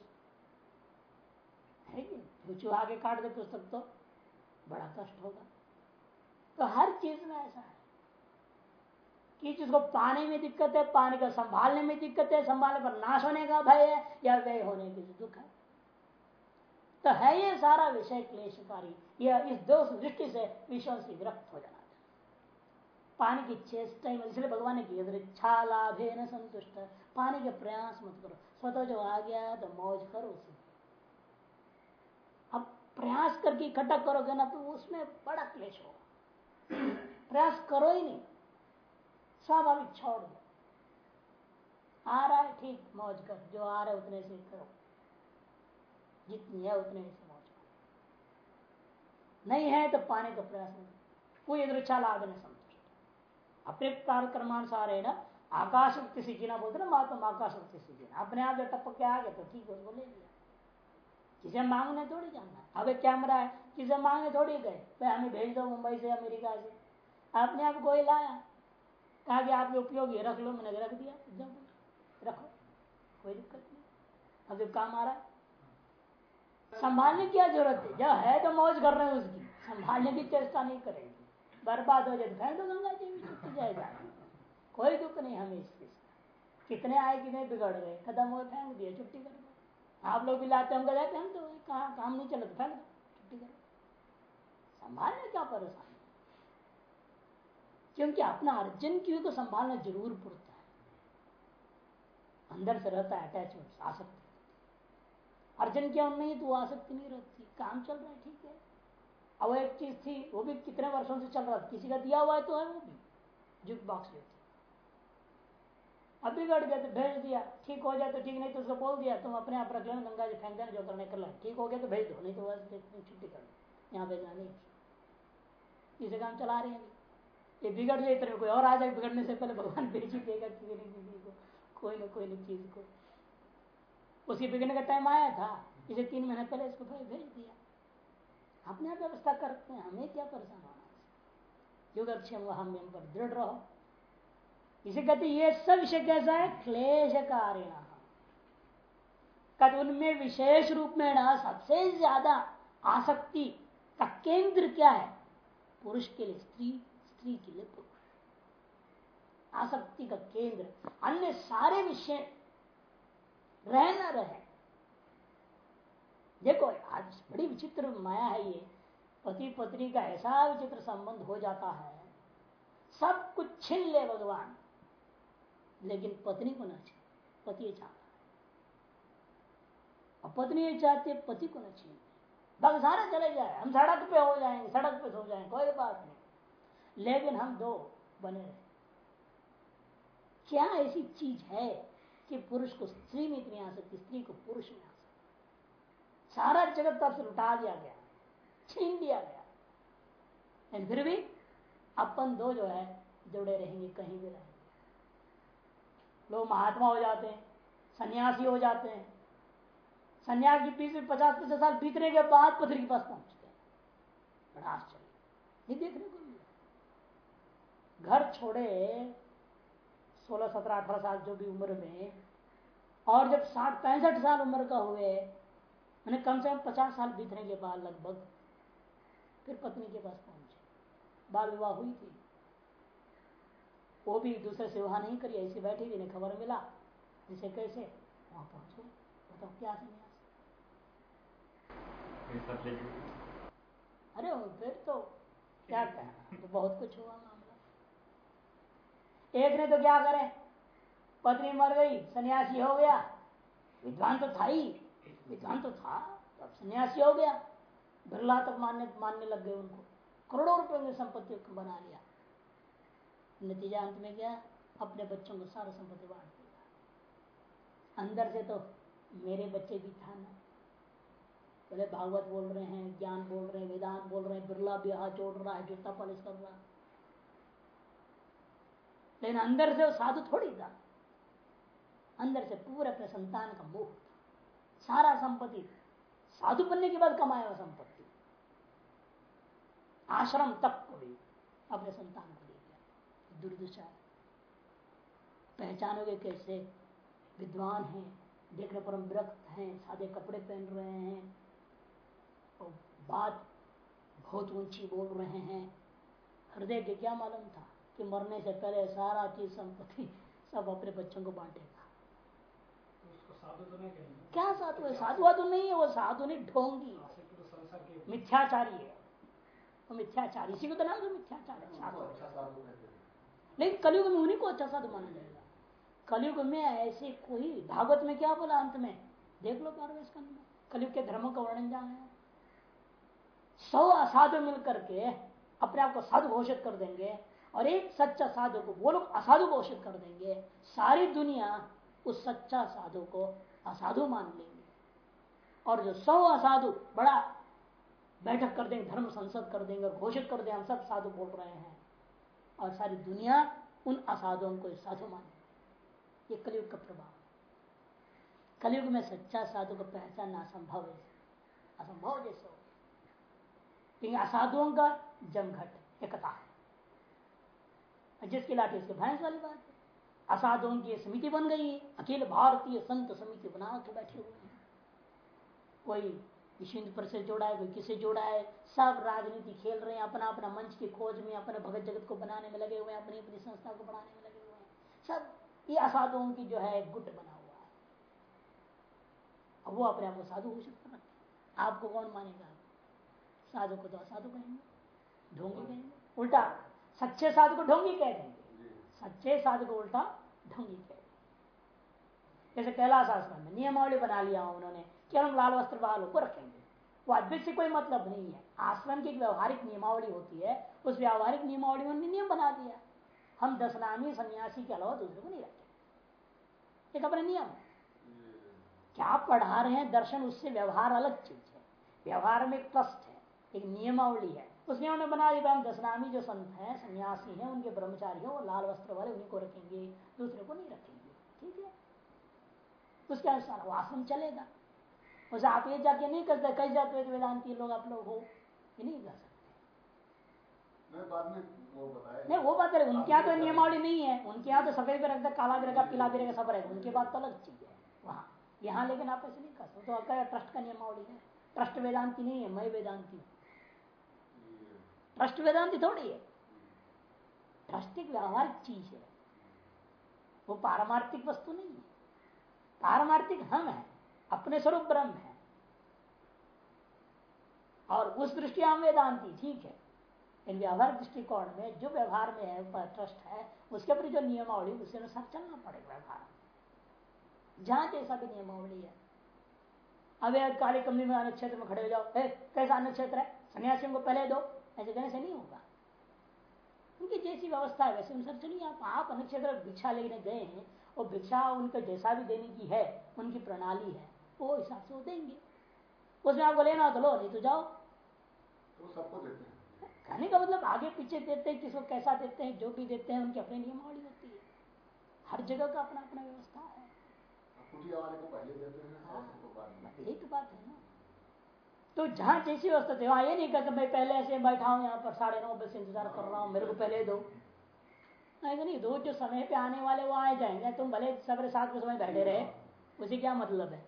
है चूहा के काट दे पुस्तक तो बड़ा कष्ट होगा। तो हर चीज़ में ऐसा है। कि जिसको पाने में दिक्कत है, पानी का संभालने में दिक्कत है, संभालने पर नाश होने का भय है या व्यय होने की दुख है। तो है ये सारा विषय क्लेशकारी। यह इस दोष दृष्टि से विषय से विरक्त हो जाना पानी की चेष्टा इसलिए भगवान ने की इच्छा लाभे न संतुष्ट। पानी के प्रयास मत करो। स्वतः जो आ गया तो मौज करो उसी। अब प्रयास करके इकट्ठा करोगे ना तो उसमें बड़ा क्लेश होगा। प्रयास करो ही नहीं। स्वाभाविक छोड़ दो। आ रहा है, ठीक, मौज कर। जो आ रहा है, उतने से करो। जितनी है, उतने से मौज करो। नहीं है तो पाने का प्रयास नहीं। कोई इधर लाभ नहीं संतुष्ट अपने कार्यक्रमानुसार है ना आकाश वक्ति से जीना बोलते ना, महात्मा आकाश वक्ति से जीना। अपने आप जो टपक के आ गए तो ठीक है उसको ले लिया। किसे मांगने थोड़ी जाना अब कैमरा है, किसे मांगने थोड़ी गए? भाई, हमें भेज दो मुंबई से, अमेरिका से। अपने आप कोई लाया। कहा कि आपके उपयोगी रख लो, मैंने रख दिया जब रखो, कोई दिक्कत नहीं। अब जब काम आ रहा है, संभालने की ज़रूरत है? जब है तो मौज कर रहे हैं उसकी, संभालने की चेष्टा नहीं करेगी। बर्बाद हो जाए तो फेंक दो गंगा जी जाएगा। कोई दुख नहीं हमें इस चीज़ कितने आए, कितने बिगड़ गए, खत्म हो फेंक दिए छुट्टी कर दो। आप लोग भी लाते हम गए फेंक दो कहा, काम नहीं चले तो फेंक दो छुट्टी करो संभालने क्या परेशान? क्योंकि अपना अर्जन की को संभालना ज़रूर पड़ता है। अंदर से रहता है अटैचमेंट आसक्ति। अर्जन किया नहीं तो आसक्ति नहीं रहती। काम चल रहा है, ठीक है। अब एक चीज़ थी, वो भी कितने वर्षों से चल रहा था। किसी का दिया हुआ है तो है वो भी। जुक बॉक्स लेती। अब बिगड़ गया तो भेज दिया। ठीक हो जाए तो ठीक, नहीं तो उसको बोल दिया। तुम अपने आप रख लेना, गंगा जी फेंक देना, जो करने कर लेना। ठीक हो गया तो भेज दो, नहीं तो छुट्टी कर लो यहाँ भेजना नहीं। इसे काम चला रहे हैं। ये बिगड़ जाए इतने कोई और आ जाए, बिगड़ने से पहले भगवान भेज ही देगा किसी न किसी को, कोई ना कोई न चीज़ को। उसके बिगड़ने का टाइम आया था, इसे तीन महीने पहले इसको भेज दिया। अपने आप व्यवस्था करते हैं, हमें क्या परेशान होना योगक्षेम हम पर दृढ़ रहो। इसे कहते ये सब विषय कैसा है? क्लेश कारिण उनमें विशेष रूप में ना, सबसे ज़्यादा आसक्ति का केंद्र क्या है? पुरुष के लिए स्त्री स्त्री के लिए पुरुष आसक्ति का केंद्र अन्य सारे विषय रह न रहे देखो, आज बड़ी विचित्र माया है ये। पति पत्नी का ऐसा विचित्र संबंध हो जाता है। सब कुछ छीन ले भगवान। लेकिन पत्नी को ना छीन। पति चाहता है। पत्नी चाहती पति को न छीन। बस सारे चले जाए। हम सड़क पे हो जाएँगे, सड़क पे सो जाएँगे कोई बात नहीं। लेकिन हम दो बने रहे। क्या ऐसी चीज़ है कि पुरुष को स्त्री में इतनी आ सकती स्त्री को पुरुष में आ सकती सारा जगत तब से लुटा दिया गया, छीन दिया गया। लेकिन फिर भी अपन दो जो है, जुड़े रहेंगे, कहीं भी रहेंगे। लोग महात्मा हो जाते हैं, सन्यासी हो जाते हैं। सन्यास के में पचास पचास साल बीतने के बाद पत्नी के पास पहुँचते हैं। बड़ा आश्चर्य। नहीं देखने को घर छोड़े सोलह सत्रह अठारह साल जो भी उम्र में और जब साठ पैंसठ साल उम्र का हुए मैंने कम से कम पचास साल बीतने के बाद लगभग फिर पत्नी के पास पहुँचे। बाल विवाह हुई थी। वो भी दूसरे से विवाह नहीं करी ऐसी बैठी थी खबर मिला। जैसे कैसे? वहाँ पहुँचे। बताओ क्या संन्यास अरे फिर तो क्या कहना तो बहुत कुछ हुआ। एक ने तो क्या करे? पत्नी मर गई, सन्यासी हो गया। विद्वान तो था ही। विद्वान तो था, तब सन्यासी हो गया। बिरला तक मानने मानने लग गए उनको। करोड़ों रुपए में संपत्ति बना लिया। नतीजा अंत में क्या? अपने बच्चों को सारा संपत्ति बांट दिया। अंदर से तो मेरे बच्चे भी था ना। पहले भागवत बोल रहे हैं, ज्ञान बोल रहे हैं, वेदांत बोल रहे हैं, बिरला भी हाथ जोड़ रहा है, जूता पॉलिश कर रहा है। लेकिन अंदर से वो साधु थोड़ी था। अंदर से पूरे अपने संतान का मोह सारा संपत्ति, साधु बनने के बाद कमाया हुआ संपत्ति। आश्रम तक को भी अपने संतान को दे दिया। दुर्दशा। पहचानोगे कैसे? विद्वान हैं देखने पर विरक्त हैं, सादे कपड़े पहन रहे हैं। और बात बहुत ऊँची बोल रहे हैं। हृदय के क्या मालूम था? कि मरने से पहले सारा चीज़ संपत्ति सब अपने बच्चों को बांटेगा। तो क्या साधु है? साधुआ तो नहीं है वो साधु नहीं ढोंगी। तो मिथ्याचारी है। वो मिथ्याचारी इसी को तो नाम तो मिथ्याचार अच्छा लेकिन कलयुग में उन्हीं को अच्छा साधु माना जाएगा। कलयुग में ऐसे कोई भागवत में क्या बोला अंत में? देख लो पारवेश कलयुग के धर्मों का वर्णन जहाँ है। सौ असाधु मिल करके अपने आप को साधु घोषित कर देंगे। और एक सच्चा साधु को, वो लोग असाधु घोषित कर देंगे। सारी दुनिया उस सच्चा साधु को असाधु मान लेंगे। और जो सौ असाधु बड़ा बैठक कर देंगे, धर्म संसद कर देंगे और घोषित कर देंगे, हम सब साधु बोल रहे हैं। और सारी दुनिया उन असाधुओं को साधु माने। ये कलयुग का प्रभाव। कलयुग में सच्चा साधु को पहचानना असंभव है। असंभव जैसे। हो क्योंकि असाधुओं का जमघट एकता है। जिसकी लाठी उसके भैंस वाली बात है। असाधुओं की समिति बन गई है। अखिल भारतीय संत समिति बना के बैठे हुए हैं। कोई विश्व हिंदू परिषद जोड़ा है, कोई किसे जोड़ा है, सब राजनीति खेल रहे हैं, अपना अपना मंच की खोज में, अपने भगत जगत को बनाने में लगे हुए हैं, अपनी अपनी संस्था को बनाने में लगे हुए हैं। सब ये असाधुओं की जो है, गुट बना हुआ है। अब वो अपने आप को साधु घोषित कर रखे आपको कौन मानेगा? साधु को तो असाधु कहेंगे, ढोंगे कहेंगे। उल्टा सच्चे साधु को ढोंगी कह देंगे। सच्चे साधु को उल्टा ढोंगी कह देंगे। जैसे कैलाश आश्रम में नियमावली बना लिया उन्होंने कि हम लाल वस्त्र वालों को रखेंगे। वो अद्वैत से कोई मतलब नहीं है। आश्रम की एक व्यवहारिक नियमावली होती है, उस व्यवहारिक नियमावली में नियम बना दिया। हम दस नामी सन्यासी के अलावा दूसरे को नहीं रखेंगे। एक अपना नियम क्या पढ़ा रहे हैं, दर्शन उससे व्यवहार अलग चीज़ है। व्यवहार में एक ट्रस्ट है, एक नियमावली है। उस नियम ने बना दिया हम दसनामी जो संत हैं सन्यासी हैं उनके ब्रह्मचारी हैं वो लाल वस्त्र वाले उन्हीं को रखेंगे दूसरे को नहीं रखेंगे। ठीक है? उसके अनुसार वो आश्रम चलेगा। उसे आप ये जाके नहीं करते कई जाते वेदांति लोग आप लोग हो ये नहीं कर सकते। वो नहीं वो बात है उनके यहाँ तो नियमावली नहीं है। उनके यहाँ तो सफ़ेद भी रखता काला भी रखा पीला भी रखा सब रहेगा उनके बात तो अलग चीज़ है। वहाँ यहाँ लेकिन आप ऐसे नहीं कर सकते। तो ट्रस्ट का नियमावली है। ट्रस्ट वेदांति नहीं है मैं वेदांति ट्रस्ट वेदांति थोड़ी है। ट्रस्ट एक व्यवहारिक चीज़ है। वो पारमार्थिक वस्तु नहीं है। पारमार्थिक हम है, अपने स्वरूप ब्रह्म है। और उस दृष्टि हम वेदांति, ठीक है। इन व्यवहार दृष्टिकोण में जो व्यवहार में है ट्रस्ट है, उसके ऊपर जो नियमावली उसके अनुसार चलना पड़ेगा व्यवहार। जहाँ जैसा भी नियमावली है। एक काली कमरी में अन्य क्षेत्र में खड़े हो जाओ। कैसा क्षेत्र है? सन्यासियों को पहले दो। ऐसे कहने से नहीं होगा। उनकी जैसी व्यवस्था है वैसे अनुसार चलिए आप आप अन्य क्षेत्र भिक्षा लेने गए हैं और भिक्षा उनका जैसा भी देने की है उनकी प्रणाली है वो हिसाब से वो देंगे। उसमें आपको लेना तो लो नहीं तो जाओ। तो सबको देते हैं। कहने का मतलब आगे पीछे देते हैं किसको कैसा देते हैं जो भी देते हैं उनकी अपनी नियमावली होती है। हर जगह का अपना अपना व्यवस्था है। हैं तो बात है ना तो जहाँ जैसी व्यवस्था थी वहाँ ये नहीं कहते, मैं पहले ऐसे बैठा हूँ, यहाँ पर साढ़े नौ बजे इंतज़ार कर रहा हूँ, मेरे को पहले दो। ऐसा नहीं, दो जो समय पे आने वाले वो आए जाएँगे, तुम भले सवेरे सात बजे समय बैठे रहे, उसे क्या मतलब है?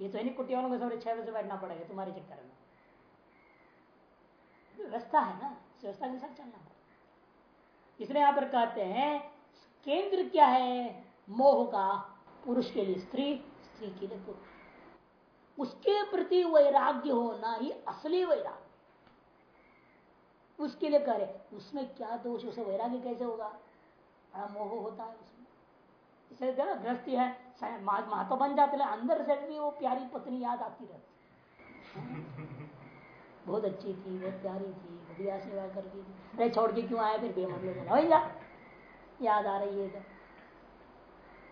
ये तो नहीं कुट्टी वालों को सवेरे छह बजे बैठना पड़ेगा, तुम्हारे चक्कर में। व्यवस्था है ना, व्यवस्था के साथ चलना इसलिए यहाँ पर कहते हैं, केंद्र क्या है? मोह का, पुरुष के लिए स्त्री स्त्री के लिए पुरुष। उसके प्रति वैराग्य होना ही असली वैराग्य। उसके लिए करे उसमें क्या दोष उसे वैराग्य कैसे होगा? बड़ा मोह होता है उसमें। इसे ना, गृहस्थी है महात्मा बन जाते अंदर से भी वो प्यारी पत्नी याद आती रहती बहुत अच्छी थी, बहुत प्यारी थी बढ़िया सेवा करती थी। अरे छोड़ के क्यों आया फिर बेमतलब याद आ रही है तो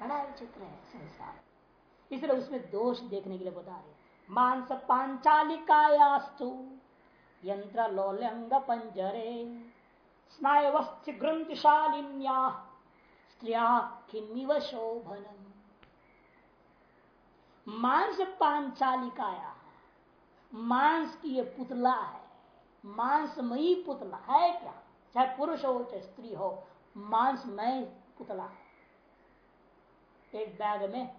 बड़ा विचित्र है संसार। इसलिए उसमें दोष देखने के लिए बता रहे मांस पांचालिकायास्तु यंत्र लोल्यंग पंजरे स्नायवस्थ ग्रंथिशालिन्या स्त्रिया किमिव मांस पांचालिकाया मांस की ये पुतला है, मांसमयी पुतला है क्या? चाहे पुरुष हो, चाहे स्त्री हो, मांसमय पुतला। एक बैग में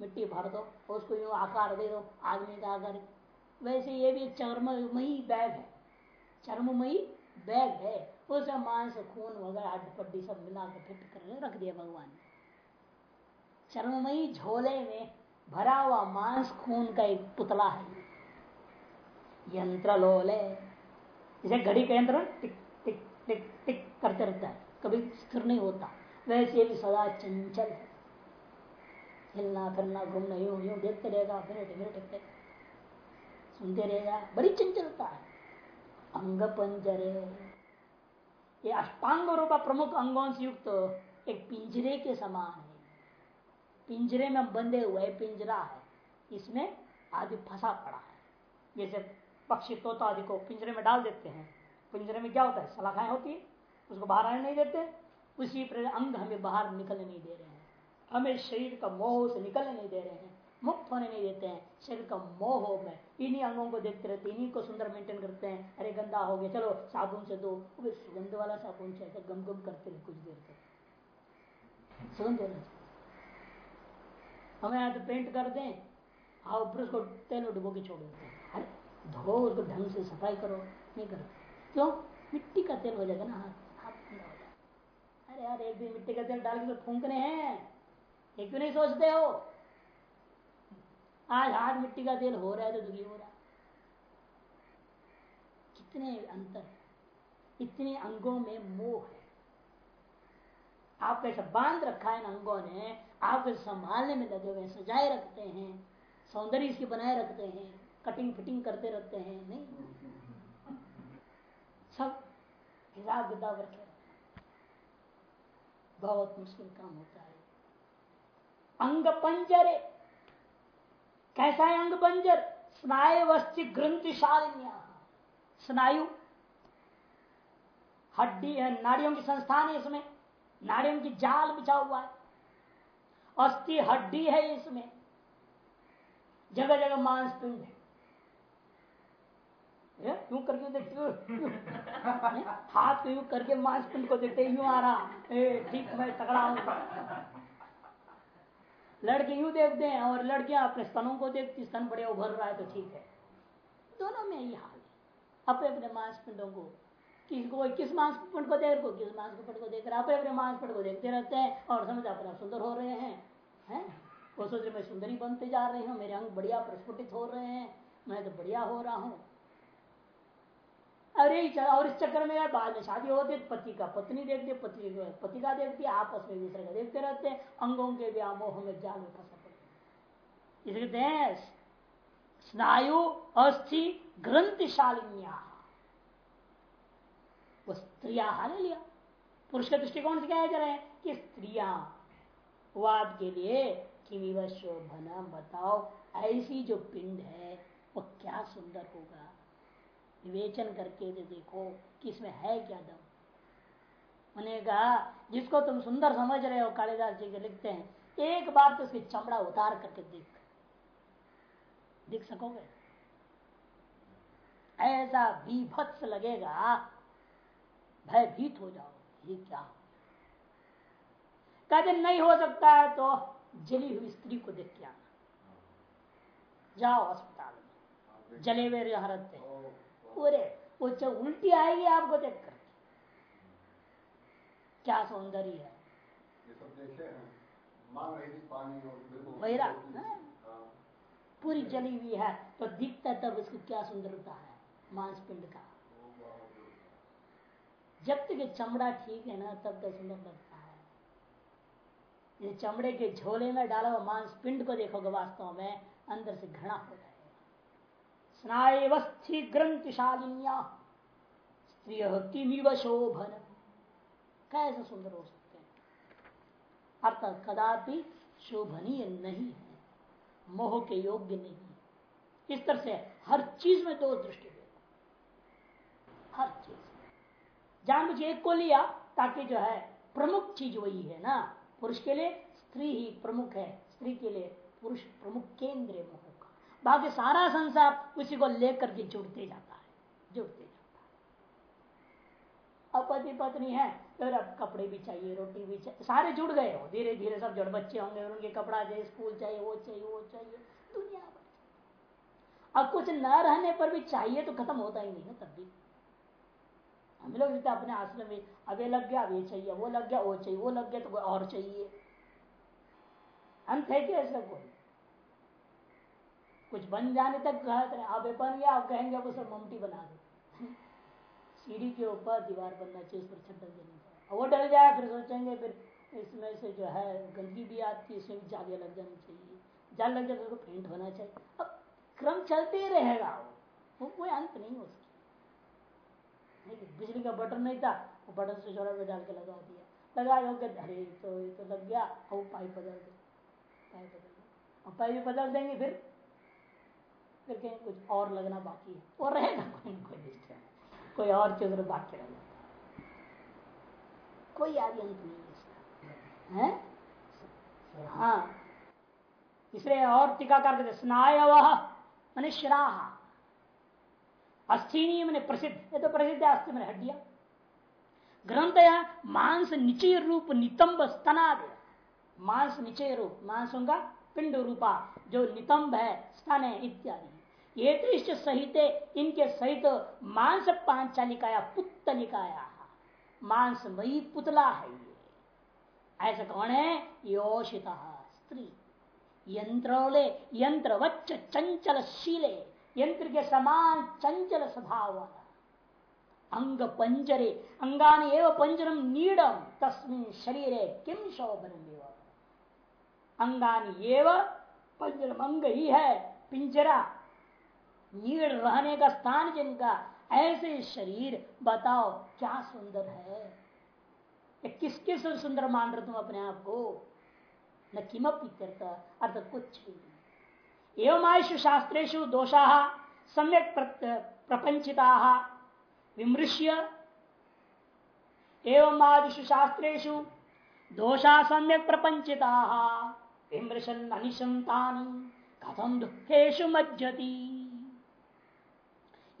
मिट्टी भर दो, उसको यूँ आकार दे दो, आदमी का आकार। वैसे ये भी चर्ममयी बैग है। चर्ममयी बैग है। उसमें मांस, खून वगैरह हड्डी पड्डी सब मिला के फिट कर रख दिया भगवान ने। चर्ममयी झोले में भरा हुआ मांस, खून का एक पुतला है। यंत्र लोले जैसे घड़ी का यंत्र टिक टिक टिक टिक करते रहता है। कभी स्थिर नहीं होता। वैसे भी सदा चंचल है। हिलना फिरना घूमना, यूँ यूँ, देखते रहेगा, फिर फिर सुनते रहेगा, बड़ी चंचलता है। अंग पंजरे ये अष्टांग रूप प्रमुख अंगों से युक्त? तो एक पिंजरे के समान है। पिंजरे में बंधे हुए पिंजरा है। इसमें आदि फंसा पड़ा है। जैसे पक्षी तोता आदि को पिंजरे में डाल देते हैं। पिंजरे में क्या होता है? सलाखाएँ होती है। उसको बाहर आने नहीं देते। उसी प्रकार अंग हमें बाहर निकलने नहीं दे रहे हैं। हमें शरीर का मोह से निकलने नहीं दे रहे हैं, मुक्त होने नहीं देते हैं। शरीर का मोह में इन्हीं अंगों को देखते रहते, इन्हीं को सुंदर मेंटेन करते हैं। अरे, गंदा हो गया, चलो, साबुन से दो सुगंध वाला साबुन से गम गम करते रहे कुछ देर तक। सुगंध हमें यहाँ तो पेंट कर दें हाँ ऊपर उसको तेल डुबो के छोड़ देते हैं। अरे, धो, उसको ढंग से सफ़ाई करो। नहीं करो। क्यों? मिट्टी का तेल हो जाएगा ना? हाथ हाथ गंदा हो जाएगा अरे, यार, एक दिन मिट्टी का तेल डाल के तो फूंकने हैं। ये क्यों नहीं सोचते हो? आज हाथ मिट्टी का तेल हो रहा है तो दुखी हो रहा है। कितने अंतर इतने अंगों में मोह है। आप ऐसा बाँध रखा है इन अंगों ने आप संभालने में लगे हुए सजाए रखते हैं, सौंदर्य इसकी बनाए रखते हैं कटिंग फिटिंग करते रहते हैं, नहीं? सब हिसाब किताब रखे बहुत मुश्किल काम होता है। अंग पंजरे। कैसा है अंग पंजर? स्नायु वस्ति ग्रंथिशालिन्या। स्नायु। हड्डी नाड़ियों की संस्थान है इसमें। नाड़ियों की जाल बिछा हुआ है। अस्थि हड्डी है इसमें। जगह जगह मांस पिंड है क्यों करके देखते हो? हाथ को यूँ करके मांस पिंड को देखते यूँ आ रहा ठीक मैं तगड़ा हूँ। लड़के यूँ देखते हैं और लड़कियाँ अपने स्तनों को देखती स्तन बड़े उभर रहा है तो ठीक है। दोनों में यही हाल है। अपने अपने मांसपिंडों को, किसी को, किस मांसपिंड को देख को किस मांसपिंड को देख रहे अपने अपने मांसपिंड को देखते रहते हैं और समझ अपना सुंदर हो रहे हैं हैं? वो सोच रहे मैं सुंदरी बनते जा रही हूँ, मेरे अंग बढ़िया प्रस्फुटित हो रहे हैं, मैं तो बढ़िया हो रहा हूँ। अरे और इस चक्कर में यार बाद में शादी होती पति का पत्नी देखती है, पति पति का देखती आपस में दूसरे का देखते रहते हैं, अंगों के व्यामोह में जाल में फंसा पड़े स्नायु, अस्थि, ग्रंथिशालिन्या। वो स्त्रिया ले लिया। पुरुष के दृष्टिकोण से क्या कह रहे हैं कि स्त्रिया वो आपके लिए किमी शोभना बताओ, ऐसी जो पिंड है, वो क्या सुंदर होगा। विवेचन करके देखो कि इसमें है क्या दम। उन्हें कहा, जिसको तुम सुंदर समझ रहे हो, कालिदास जी के लिखते हैं, एक बार तो उसकी चमड़ा उतार करके देख। देख सकोगे? ऐसा विभत्स लगेगा, भयभीत हो जाओ ये क्या? कहते नहीं हो सकता है तो जली हुई स्त्री को देख के आना। जाओ अस्पताल में। जले हुए रहते पूरे वो जब उल्टी आएगी आपको देख कर क्या सौंदर्य है? ये सब देखे हैं। हाँ। पूरी जली हुई है तो दिखता तब उसकी क्या सुंदरता है मांसपिंड का। जब तक ये चमड़ा ठीक है ना तब तक सुंदर लगता है। ये चमड़े के झोले में डाला हुआ मांस पिंड को देखोगे वास्तव में अंदर से घृणा हो जाएगा स्नायवस्थि ग्रंथिशालिन्या स्त्रिय किमिव शोभन? कैसे सुंदर हो सकते हैं? अर्थात कदापि शोभनीय नहीं है, मोह के योग्य नहीं इस तरह से हर चीज़ में दो दृष्टि हर चीज़। जान बुझे एक को लिया, ताकि जो है, प्रमुख चीज़ वही है ना? पुरुष के लिए स्त्री ही प्रमुख है, स्त्री के लिए पुरुष प्रमुख केंद्र मोह बाकी सारा संसार उसी को लेकर के जुड़ते जाता है, जुड़ते जाता है। अब पति पत्नी है, फिर अब कपड़े भी चाहिए, रोटी भी चाहिए, सारे जुड़ गए हो। धीरे धीरे सब जड़ बच्चे होंगे उनके कपड़ा चाहिए, स्कूल चाहिए, वो चाहिए वो चाहिए, दुनिया भर अब कुछ न रहने पर भी चाहिए तो खत्म होता ही नहीं ना तब भी। हम लोग अपने आश्रम में अब ये लग गया, अब ये चाहिए, वो लग गया, वो चाहिए, वो लग गया तो और चाहिए। अंत है क्या ऐसा कोई? कुछ बन जाने तक अब बन गया आप कहेंगे, अब उसे ममटी बना दो। सीढ़ी के ऊपर दीवार बनना चाहिए उस पर छत डल देनी वो डल जाए, फिर सोचेंगे, फिर इसमें से जो है, गंदगी भी आती है, इसमें जालियाँ लग जानी चाहिए। जाल लग जाए तो पेंट होना चाहिए। अब क्रम चलते ही रहेगा वो। कोई अंत नहीं हो सकता। बिजली का बटन नहीं था, वो बटन से में डाल के लगा दिया। लगा के अरे तो ये तो लग गया। और पाइप बदल दे। पाइप बदल दे। और पाइप बदल देंगे, फिर कहीं कुछ और लगना बाकी है। और रहेगा कोई कोई डिस्टर्ब कोई और चीज़ बाकी रह जाता कोई आदि अंत नहीं है इसका। है? हाँ। इसलिए और टीकाकार कहते स्नायव मैंने श्राह अस्थि मैंने प्रसिद्ध। ये तो प्रसिद्ध है अस्थि मैंने हड्डिया। ग्रंथ या मांस निचय रूप नितंब स्तनाद। मांस निचय रूप, मांसों का पिंड रूपा, जो नितंब है, स्तन है इत्यादि। ये सहित इनके सहित मांस पांचालिकाया, पुत्तलिकाया। मांस वही पुतला है ये। ऐसा कौन है? योषित स्त्री। यंत्रोले यंत्र वच्च चंचल शीले, यंत्र के समान चंचल स्वभाव। वाला अंग पंजरे, अंगानी एवं पंजरम नीडम तस्मिन शरीर किम शोभन अंगानी एवं पंजरम अंग ही है, पिंजरा। नीड़ रहने का स्थान जिनका, ऐसे शरीर, बताओ, क्या सुंदर है? किसके से सुंदर मान रहे तुम अपने आप को? न किमपी अर्थ कुछ नहीं। एवं आयुषु शास्त्रेशु दोषा, सम्यक प्रपंचिता, विमृश्य। एवं आदिशु शास्त्रेशु दोषा सम्यक प्रपंचिता। विमृशन अनिशंता कथम दुखेशु मज्जती।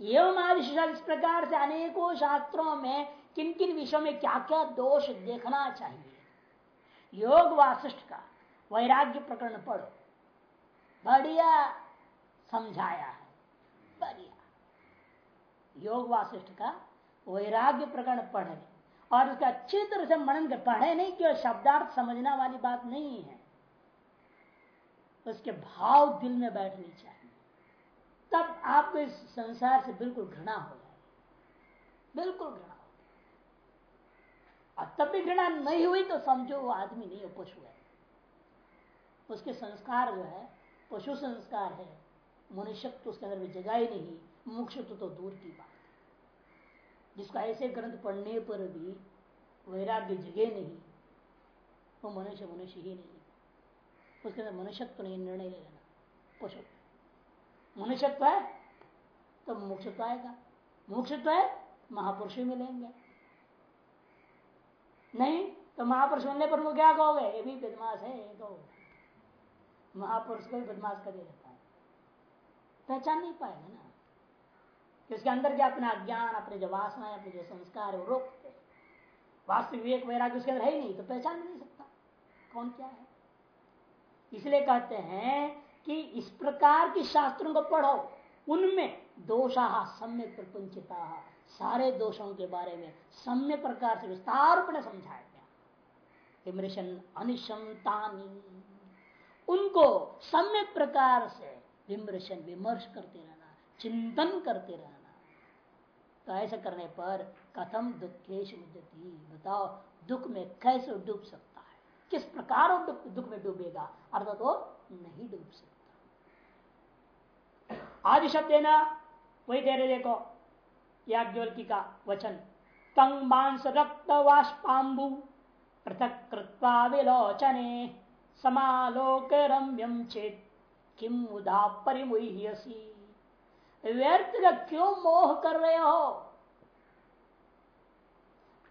एवं आदिशु इस प्रकार से अनेकों शास्त्रों में किन किन विषयों में क्या क्या दोष देखना चाहिए? योग वासिष्ठ का वैराग्य प्रकरण पढ़ो। बढ़िया समझाया है। बढ़िया। योग वासिष्ठ का वैराग्य प्रकरण पढ़े और उसका अच्छी तरह से मनन कर, पढ़े नहीं, केवल शब्दार्थ समझना वाली बात नहीं है। उसके भाव दिल में बैठनी चाहिए। तब आपको इस संसार से बिल्कुल घृणा हो जाए। बिल्कुल घृणा हो और तब भी घृणा नहीं हुई तो समझो वो आदमी नहीं हो, पशु है। उसके संस्कार जो है, पशु संस्कार है, मनुष्यत्व उसके अंदर में जगह ही नहीं मुख्यत्व तो दूर की बात जिसको ऐसे ग्रंथ पढ़ने पर भी वैराग्य जगह नहीं, वो मनुष्य मनुष्य ही नहीं। उसके अंदर मनुष्यत्व तो नहीं, निर्णय ले लेना पशु मनुष्यत्व है तो मुख्यत्व आएगा। मुख्यत्व है, महापुरुष ही मिलेंगे। नहीं तो महापुरुष मिलने पर वो क्या कहोगे? ये भी बदमाश है, ये कहोगे महापुरुष को भी बदमाश कर देता है। पहचान नहीं पाएगा ना। कि उसके अंदर क्या अपना ज्ञान, अपने जो वासना अपने जो संस्कार है, वो रोकते वास्तविक विवेक वैराग्य उसके अंदर है ही नहीं तो पहचान नहीं सकता। कौन क्या है? इसलिए कहते हैं कि इस प्रकार के शास्त्रों को पढ़ो। उनमें दोषा सम्य प्रपंचिता, सारे दोषों के बारे में सम्य प्रकार से विस्तार में समझाया गया। विमृशन अनिशमतानी उनको सम्य प्रकार से विमृशन विमर्श करते रहना, चिंतन करते रहना। तो ऐसा करने पर कथम दुखेश बताओ, दुख में कैसे डूब सकता है? किस प्रकार दुख में डूबेगा? अर्थात वो नहीं डूब सकता। आदि शब्द है ना वही दे रहे देखो याज्ञवल्की का वचन। तंग मांस रक्त वाष्पाम्बु, पृथक कृत्वा विलोचने समालोक रम्यम चेत किम उदा परिमुह्यसी? व्यर्थ का क्यों मोह कर रहे हो?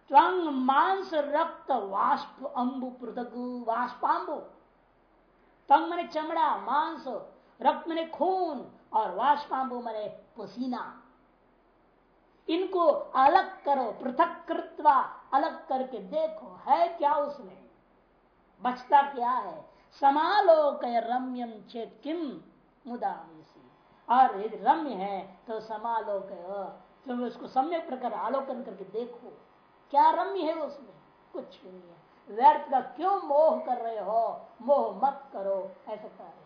त्वंग मांस रक्त वाष्प अंबु, पृथक वाष्पाम्बु। तंग मने चमड़ा, मांस, रक्त मने खून और वाष्पाम्बु मने पसीना। इनको अलग करो, पृथक कृत्वा अलग करके देखो, है क्या उसमें? बचता क्या है? समालोक रम्यम चेत किम मुदा और यदि रम्य है तो समालोक तुम तो उसको सम्यक प्रकार आलोकन करके देखो। क्या रम्य है उसमें? कुछ नहीं है। व्यर्थ का क्यों मोह कर रहे हो? मोह मत करो, ऐसा कह रहे